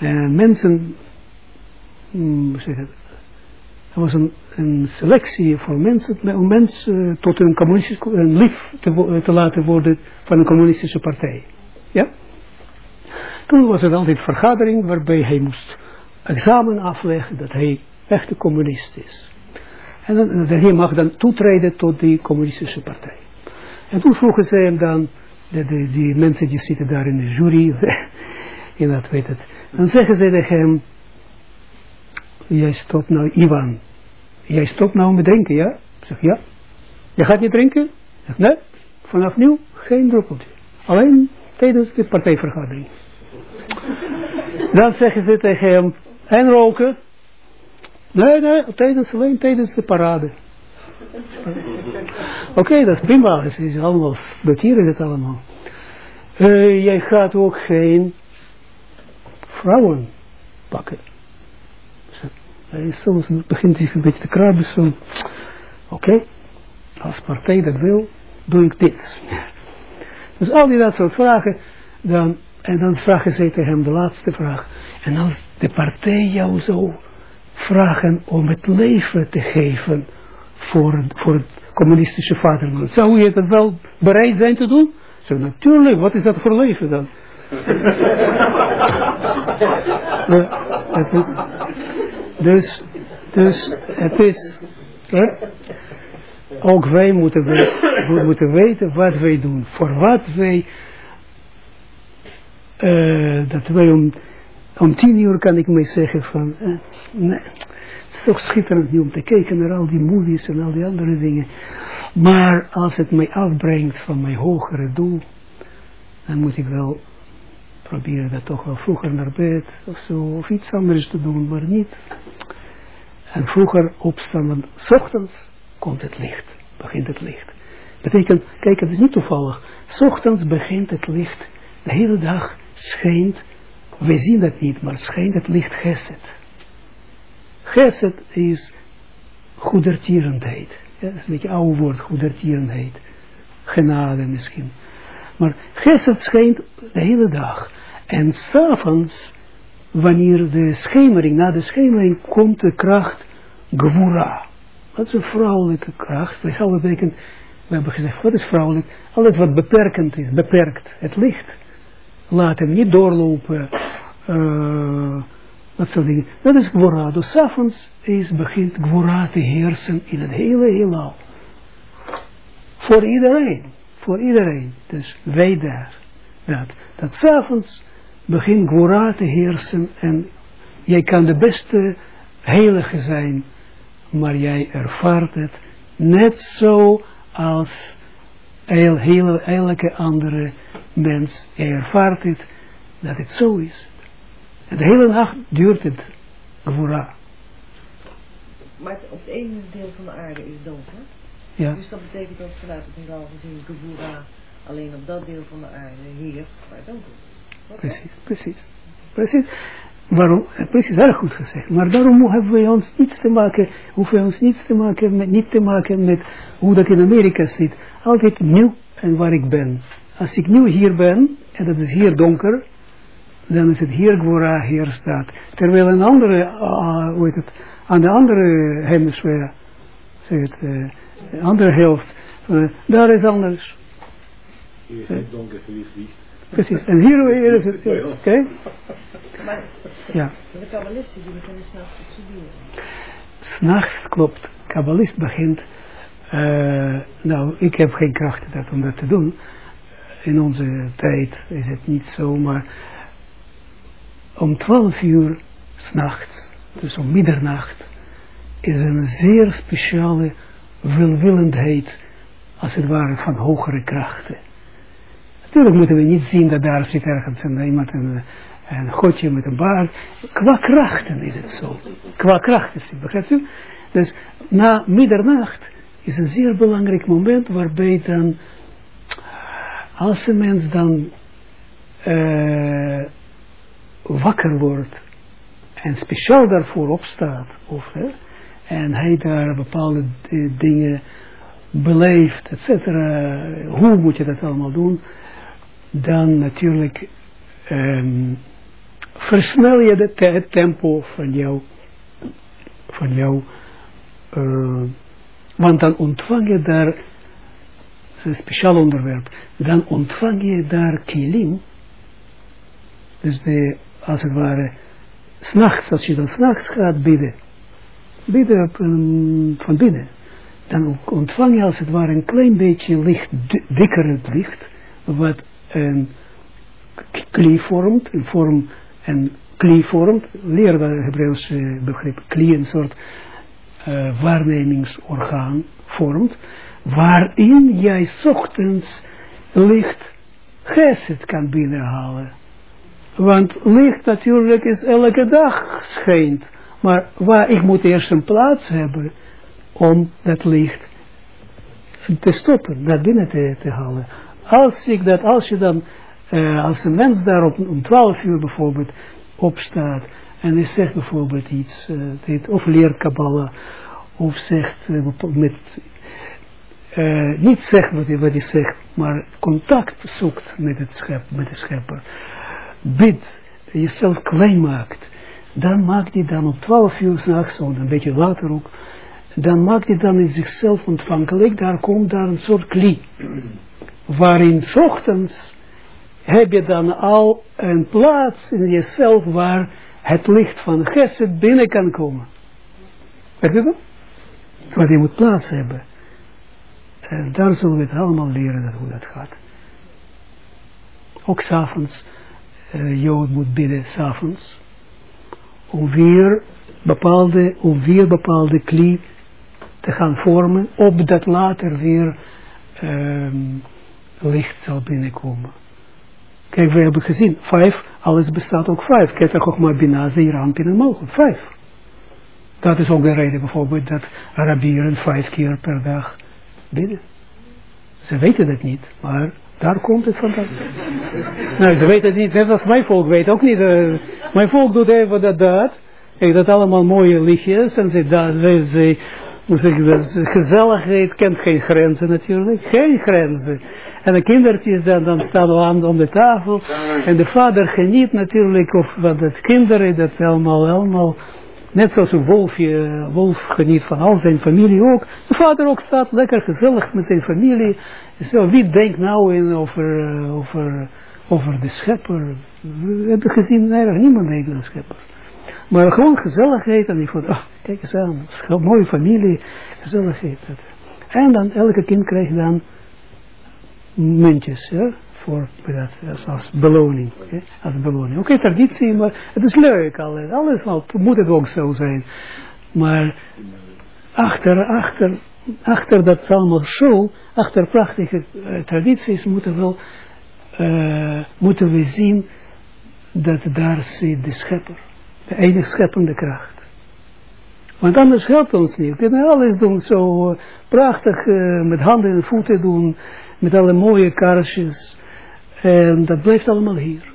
uh, mensen, um, zeg het, er was een, selectie voor mensen, om mensen tot een communistische, een lief te, te, laten worden van een communistische partij. Ja? Toen was er altijd vergadering waarbij hij moest examen afleggen dat hij echte communist is. En dan, hij mag dan toetreden tot die communistische partij. En toen vroegen ze hem dan, de, de, die mensen die zitten daar in de jury, (laughs) in dat weet het. Dan zeggen ze tegen hem, jij stopt nou, Ivan, jij stopt nou met drinken, ja? Ik zeg, ja. Je gaat niet drinken? zeg, nee, vanaf nu geen druppeltje. Alleen tijdens de partijvergadering. Dan zeggen ze tegen hem, en roken? Nee, nee, tijdens, alleen tijdens de parade. (laughs) Oké, okay, dat is prima, het is allemaal, noteren het allemaal. Uh, jij gaat ook geen vrouwen pakken. Hij soms begint zich een beetje te krabben, zo. Oké, okay, als partij dat wil, doe ik dit. Dus al die dat soort vragen, dan, en dan vragen ze tegen hem de laatste vraag. En als de partij jou zo vragen om het leven te geven voor, voor het communistische vaderland. Zou je dat wel bereid zijn te doen? Zo natuurlijk, wat is dat voor leven dan? (laughs) dus, dus het is, hè, ook wij moeten, we, moeten weten wat wij doen, voor wat wij, uh, dat wij om om tien uur kan ik mij zeggen van, eh, nee, het is toch schitterend nu om te kijken naar al die movies en al die andere dingen. Maar als het mij afbrengt van mijn hogere doel, dan moet ik wel proberen dat toch wel vroeger naar bed of zo, of iets anders te doen, maar niet. En vroeger opstaan, want s ochtends komt het licht, begint het licht. Betekent, kijk, het is niet toevallig, s ochtends begint het licht, de hele dag schijnt we zien dat niet, maar schijnt het licht geset. Geset is goedertierendheid. Ja, dat is een beetje een woord, goedertierendheid. Genade misschien. Maar geset schijnt de hele dag. En s'avonds, wanneer de schemering, na de schemering, komt de kracht Gevura. Dat is een vrouwelijke kracht. We hebben gezegd, wat is vrouwelijk? Alles wat beperkend is, beperkt. Het licht laat hem niet doorlopen. Dat soort dingen. Dat is Gwora. Dus is, begint Gwora te heersen in het hele heelal. Voor iedereen. Voor iedereen. Dus wij daar. Dat. Dat s'avonds begint Gwora te heersen en jij kan de beste heilige zijn, maar jij ervaart het net zo als heel, heel, elke andere mens ervaart het, dat het zo is. En de hele nacht duurt het, gevora. Maar op het ene deel van de aarde is donker. Ja. Dus dat betekent dat vanuit het heelal gezien gevora alleen op dat deel van de aarde heerst waar donker is. Precies, precies. Precies. Waarom? Precies, erg goed gezegd. Maar daarom hebben we ons niets te maken, hoeven we ons niets te maken met, niet te maken met hoe dat in Amerika zit. Altijd nieuw en waar ik ben. Als ik nu hier ben, en dat is hier donker, dan is het hier Gwora, hier staat. Terwijl een andere, uh, hoe heet het, aan de andere hemisfeer, zeg het, uh, andere helft, uh, daar is anders. Hier is het donker, verliefd licht. Precies, en hier, hier is het, oké? Okay? Maar ja. de kabbalisten die beginnen s'nachts te studeren. S'nachts, klopt. Kabbalist begint, uh, nou, ik heb geen krachten om dat te doen. In onze tijd is het niet zo, maar om twaalf uur s'nachts, dus om middernacht, is een zeer speciale welwillendheid, als het ware, van hogere krachten. Natuurlijk moeten we niet zien dat daar zit ergens een, iemand een, een godje met een baard. Qua krachten is het zo. Qua krachten, begrijpt u? Dus na middernacht is een zeer belangrijk moment waarbij dan, als een mens dan uh, wakker wordt en speciaal daarvoor opstaat, of, hè, en hij daar bepaalde dingen beleeft, et cetera, hoe moet je dat allemaal doen, dan natuurlijk um, versnel je de het tempo van jou, van jou, uh, want dan ontvang je daar, een speciaal onderwerp, dan ontvang je daar kilim, dus de, als het ware, s'nachts, als je dan s'nachts gaat bidden, bidden van binnen, dan ontvang je als het ware een klein beetje licht, dikker het licht, wat een klie vormt, een vorm, een klie vormt, leer de Hebreeuwse begrip, klie een soort uh, waarnemingsorgaan vormt, waarin jij ochtends licht geset kan binnenhalen. Want licht natuurlijk is elke dag schijnt. Maar waar ik moet eerst een plaats hebben om dat licht te stoppen, naar binnen te, te halen. Als ik dat, als je dan, uh, als een mens daar op, om 12 uur bijvoorbeeld opstaat en hij zegt bijvoorbeeld iets, uh, dit, of leert Kabbalah, of zegt uh, met, niet zegt wat hij, wat hij zegt, maar contact zoekt met, het schep, met de schepper, bid, jezelf klein maakt, dan maakt hij dan om 12 uur s'nachts, een beetje later ook, dan maakt hij dan in zichzelf ontvankelijk, daar komt daar een soort klie, waarin ochtends heb je dan al een plaats in jezelf waar het licht van Geset binnen kan komen. Weet je dat? Waar je moet plaats hebben. En daar zullen we het allemaal leren dat hoe dat gaat. Ook s'avonds, uh, Jood moet bidden s'avonds, om weer bepaalde, om weer bepaalde klie te gaan vormen, opdat later weer um, licht zal binnenkomen. Kijk, we hebben gezien, vijf, alles bestaat ook vijf. Kijk, er ook maar bina, zeer binnen mogen, vijf. Dat is ook de reden bijvoorbeeld dat Arabieren vijf keer per dag bidden. Ze weten het niet, maar daar komt het vandaan. (laughs) nou, ze weten het niet, net als mijn volk weet ook niet. Uh, mijn volk doet even dat dat. Ik dat allemaal mooie lichtjes en ze, dat, ze dat, gezelligheid kent geen grenzen natuurlijk, geen grenzen. En de kindertjes dan, dan staan aan om de tafel en de vader geniet natuurlijk of wat het kinderen, dat allemaal, allemaal, net zoals een wolfje, wolf geniet van al zijn familie ook. De vader ook staat lekker gezellig met zijn familie. Zo, wie denkt nou in over, over, over de schepper? We hebben gezien, nee, niemand denkt aan de schepper. Maar gewoon gezelligheid en ik vond, oh, kijk eens aan, een mooie familie, gezelligheid. En dan elke kind krijgt dan muntjes, ja, voor dat, als, beloning, als beloning. Oké, traditie, maar het is leuk, alles, alles moet het ook zo zijn. Maar achter, achter, achter dat allemaal show, achter prachtige uh, tradities moeten we uh, moeten we zien dat daar zit de schepper de enige scheppende kracht. Want anders helpt ons niet. We kunnen alles doen zo uh, prachtig met handen en voeten doen, met alle mooie kaarsjes. En dat blijft allemaal hier.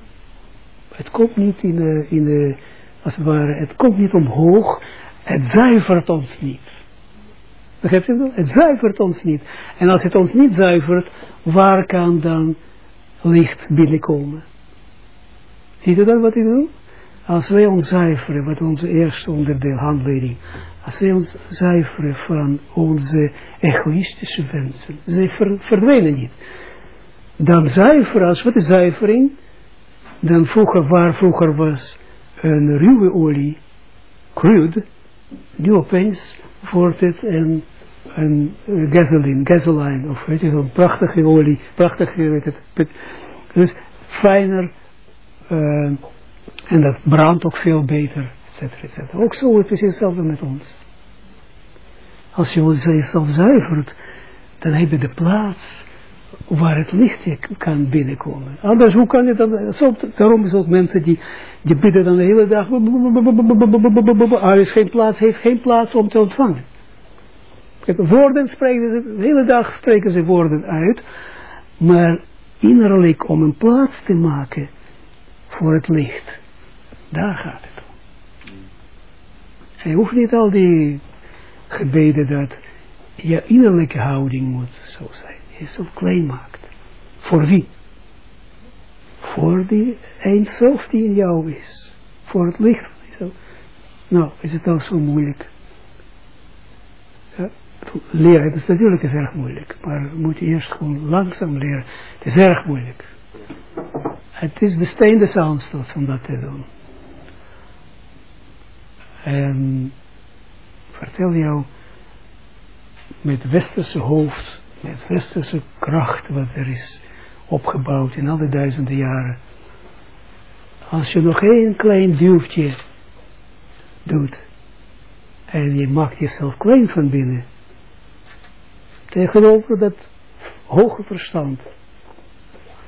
Het komt niet in de, in de, als het ware, het komt niet omhoog. Het zuivert ons niet. Begrijpt u dat? Het zuivert ons niet. En als het ons niet zuivert, waar kan dan licht binnenkomen? Ziet u dan wat ik doe? Als wij ons zuiveren, wat onze eerste onderdeel, handleiding, als wij van onze egoïstische wensen, ze verdwijnen niet. Dan zuiveren, als wat is zuivering? Dan vroeger, waar vroeger was een ruwe olie, crude, nu opeens wordt het een, een gasoline, gasoline, of weet je, een prachtige olie, prachtige, weet het, dus fijner, uh, en dat brandt ook veel beter, Ook zo is het hetzelfde met ons. Als je jezelf zuivert, dan heb je de plaats waar het licht kan binnenkomen. Anders, hoe kan je dan, zo, daarom is ook mensen die, die bidden dan de hele dag, er geen plaats, heeft geen plaats om te ontvangen. Woorden spreken ze, de hele dag spreken ze woorden uit, maar innerlijk om een plaats te maken voor het licht, daar gaat het je hoeft niet al die gebeden dat je innerlijke houding moet zo zijn. Zo klein maakt. Voor wie? Voor die eindself die in jou is. Voor het licht. Nou, is het dan zo moeilijk? Ja, leren, is natuurlijk is erg moeilijk. Maar moet je eerst gewoon langzaam leren. Het is erg moeilijk. Het is de steen des om dat te doen. En vertel jou met westerse hoofd, met westerse kracht wat er is opgebouwd in alle duizenden jaren. Als je nog één klein duwtje doet en je maakt jezelf klein van binnen, tegenover dat hoge verstand,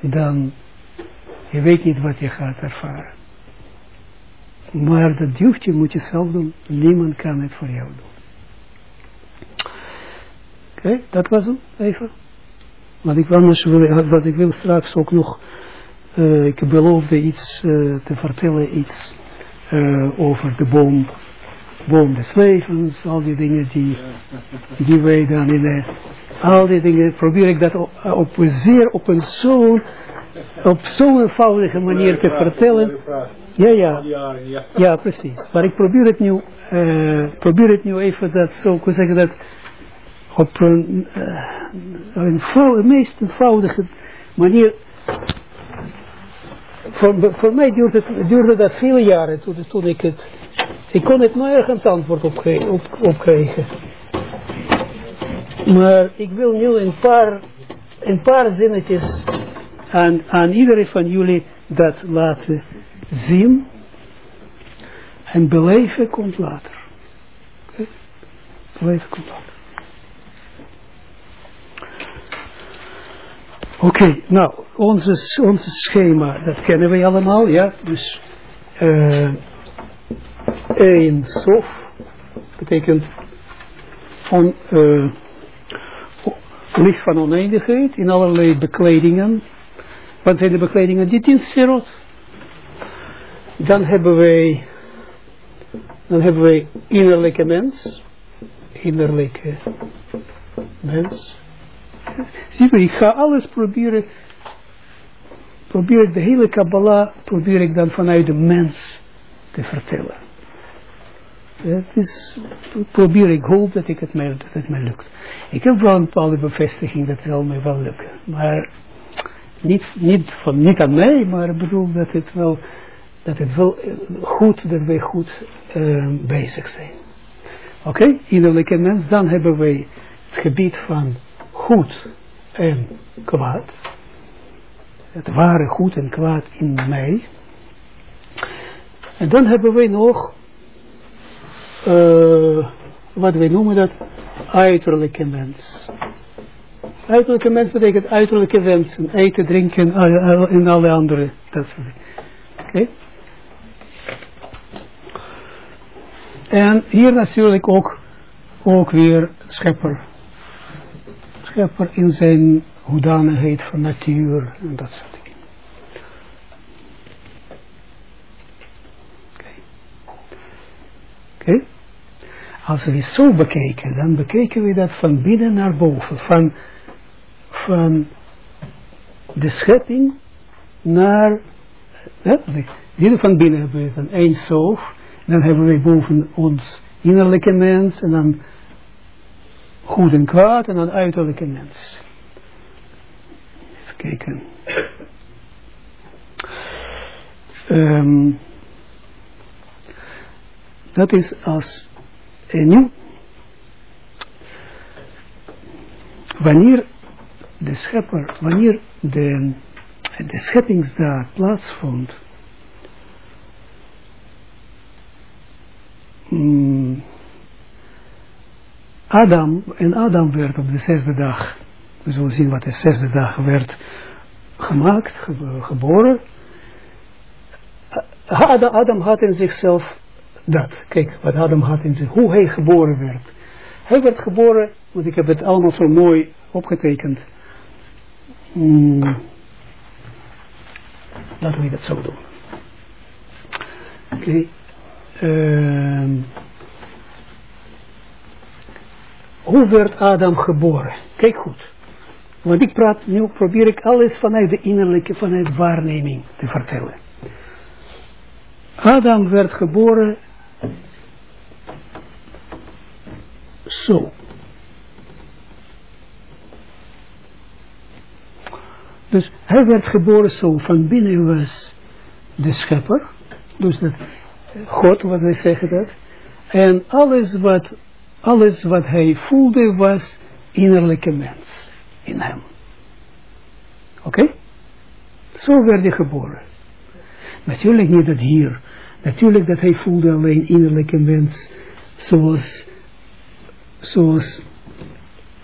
dan je weet niet wat je gaat ervaren. Maar dat duwtje moet je zelf doen, niemand kan het voor jou doen. Oké, dat was het even. Want ik, anders wil, wat ik wil straks ook nog, uh, ik beloofde iets uh, te vertellen, iets uh, over de boom, boom des levens, al die dingen die, die wij dan in het, al die dingen probeer ik dat op, op zeer, op een zo'n, op zo'n eenvoudige manier te vertellen. Ja, ja, ja, precies. Maar ik probeer het nu, probeer het nu even dat zo, ik zeggen dat, op een, uh, een vrouw, meest eenvoudige manier. Voor, voor mij duurde, het, duurde dat vele jaren toen, toen ik het, ik kon het nergens antwoord op, op, op krijgen. Maar ik wil nu een paar, een paar zinnetjes aan, aan iedereen van jullie dat laten zien. En beleven komt later. Okay? Beleven komt later. Oké, nou, onze, schema, dat kennen wij allemaal, ja. Dus, uh, een sof betekent uh, licht van oneindigheid in allerlei bekledingen. Wat zijn de bekledingen? Die tien sferot. Dan hebben wij, dan hebben wij innerlijke mens, innerlijke mens. Zie je, ik ga alles proberen, probeer ik de hele Kabbalah, probeer ik dan vanuit de mens te vertellen. Het is, probeer ik hoop dat, ik het mij, dat het mij lukt. Ik heb wel een bepaalde bevestiging dat het zal mij wel lukken. Maar niet, niet, van, niet aan mij, maar ik bedoel dat het wel, dat het wel goed, dat wij goed uh, bezig zijn. Oké, okay? innerlijke mens, dan hebben wij het gebied van goed en kwaad. Het ware goed en kwaad in mij. En dan hebben we nog, uh, wat wij noemen dat, uiterlijke mens. Uiterlijke mens betekent uiterlijke wensen, eten, drinken en alle andere, dat soort Oké. En hier natuurlijk ook, ook weer schepper schepper in zijn hoedanigheid van natuur en dat soort dingen. Oké. Als we zo bekijken, dan bekijken we dat van binnen naar boven, van, van de schepping naar, ja, van binnen hebben we dan één zoof, dan hebben we boven ons innerlijke mens en dan goed en kwaad en dan uiterlijke mens. Even kijken. Um, dat is als een nieuw. Wanneer de schepper, wanneer de, de scheppingsdaad plaatsvond, um, Adam, en Adam werd op de zesde dag We zullen zien wat de zesde dag werd gemaakt, geboren. Adam had in zichzelf dat. Kijk, wat Adam had in zich, hoe hij geboren werd. Hij werd geboren, want ik heb het allemaal zo mooi opgetekend. Hmm. Laten we dat zo doen. Oké. Okay. Ehm. hoe werd Adam geboren? Kijk goed. Want ik praat, nu probeer ik alles vanuit de innerlijke, vanuit waarneming te vertellen. Adam werd geboren zo. Dus hij werd geboren zo, van binnen was de schepper, dus dat, God, wat wij zeggen dat, en alles wat, alles wat hij voelde was innerlijke mens in hem. Oké? Zo werd hij geboren. Natuurlijk niet dat hier, natuurlijk dat hij voelde alleen innerlijke mens, zoals, zoals,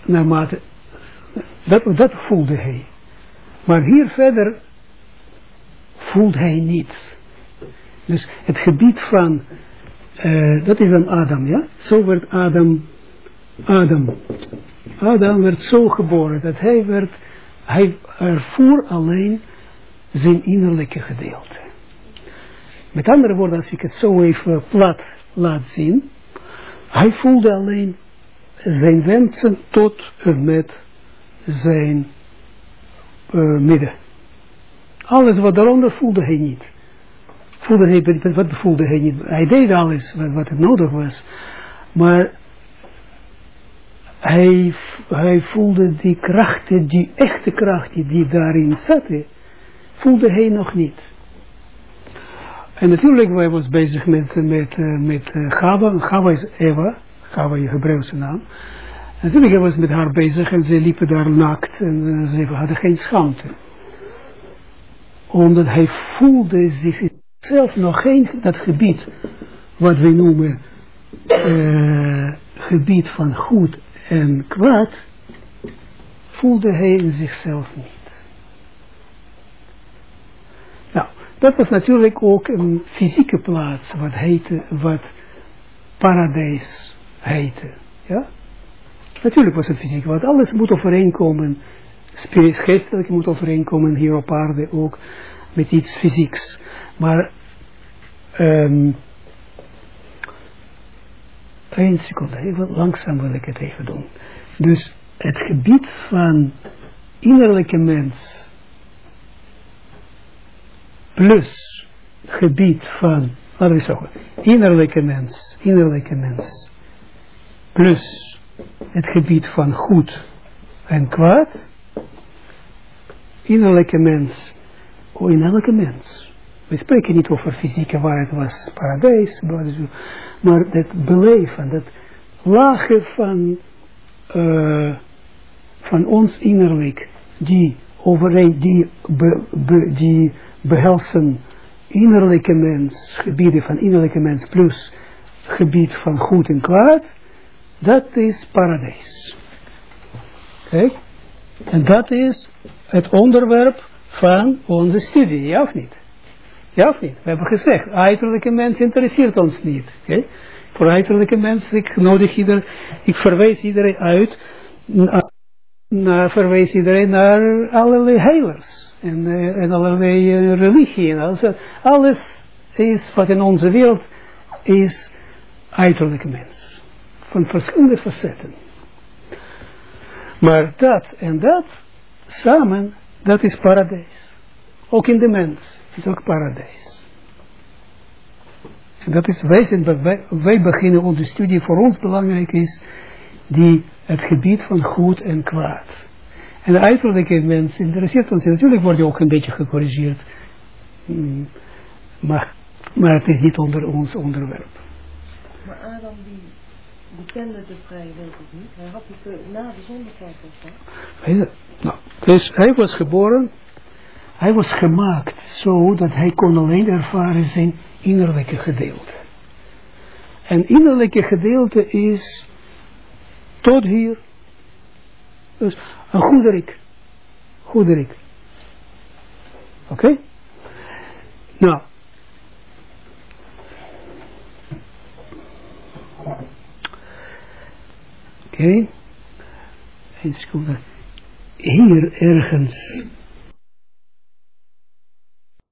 naarmate, dat, dat voelde hij. Maar hier verder voelt hij niet. Dus het gebied van, uh, dat is dan Adam, ja? Zo werd Adam, Adam. Adam werd zo geboren dat hij werd, hij ervoer alleen zijn innerlijke gedeelte. Met andere woorden, als ik het zo even plat laat zien, hij voelde alleen zijn wensen tot en met zijn uh, midden. Alles wat daaronder voelde hij niet. Voelde hij, wat voelde hij niet? Hij deed alles wat, wat het nodig was. Maar hij, hij voelde die krachten, die echte krachten die daarin zaten, voelde hij nog niet. En natuurlijk, wij was bezig met, met, uh, met uh, Gava. Gava is Eva, Gava je Hebreeuwse naam. Natuurlijk hij was met haar bezig en ze liepen daar naakt en uh, ze hadden geen schaamte. Omdat hij voelde zichzelf nog geen, dat gebied, wat wij noemen, uh, gebied van goed en kwaad, voelde hij in zichzelf niet. Nou, dat was natuurlijk ook een fysieke plaats, wat heette, wat paradijs heette, ja. Natuurlijk was het fysiek, want alles moet overeenkomen, geestelijk moet overeenkomen hier op aarde ook met iets fysieks. Maar, um, één seconde, even langzaam wil ik het even doen. Dus het gebied van innerlijke mens plus gebied van, laten we zeggen, innerlijke mens, innerlijke mens plus het gebied van goed en kwaad, innerlijke mens, oh, in elke mens. We spreken niet over fysieke waarheid was paradijs, maar het beleven, dat lagen van, uh, van ons innerlijk, die overeen, die, die behelsen innerlijke mens, gebieden van innerlijke mens plus gebied van goed en kwaad, dat is paradijs. Kijk. En dat is het onderwerp van onze studie, ja of niet? Ja of niet? We hebben gezegd, uiterlijke mens interesseert ons niet. Okay? Voor uiterlijke mens, ik nodig iedereen, ik verwijs iedereen uit, naar, verwijs iedereen naar allerlei heilers. En, uh, en allerlei uh, religie. En alles is wat in onze wereld is uiterlijke mens van verschillende facetten. Maar dat en dat samen, dat is paradijs. Ook in de mens is ook paradijs. En dat is, zijn, wij, wij beginnen onze studie, voor ons belangrijk is, die het gebied van goed en kwaad. En de uiterlijke mens interesseert ons, natuurlijk wordt je ook een beetje gecorrigeerd. Hmm. Maar, maar het is niet onder ons onderwerp. Maar Adam die die kende de vrije wil ik niet. Hij had het na de zondertijd of zo. nou, dus hij was geboren, hij was gemaakt zo dat hij kon alleen ervaren zijn innerlijke gedeelte. En innerlijke gedeelte is tot hier Dus een goederik. Goederik. Oké? Nou. Oké. Okay. Eens Hier ergens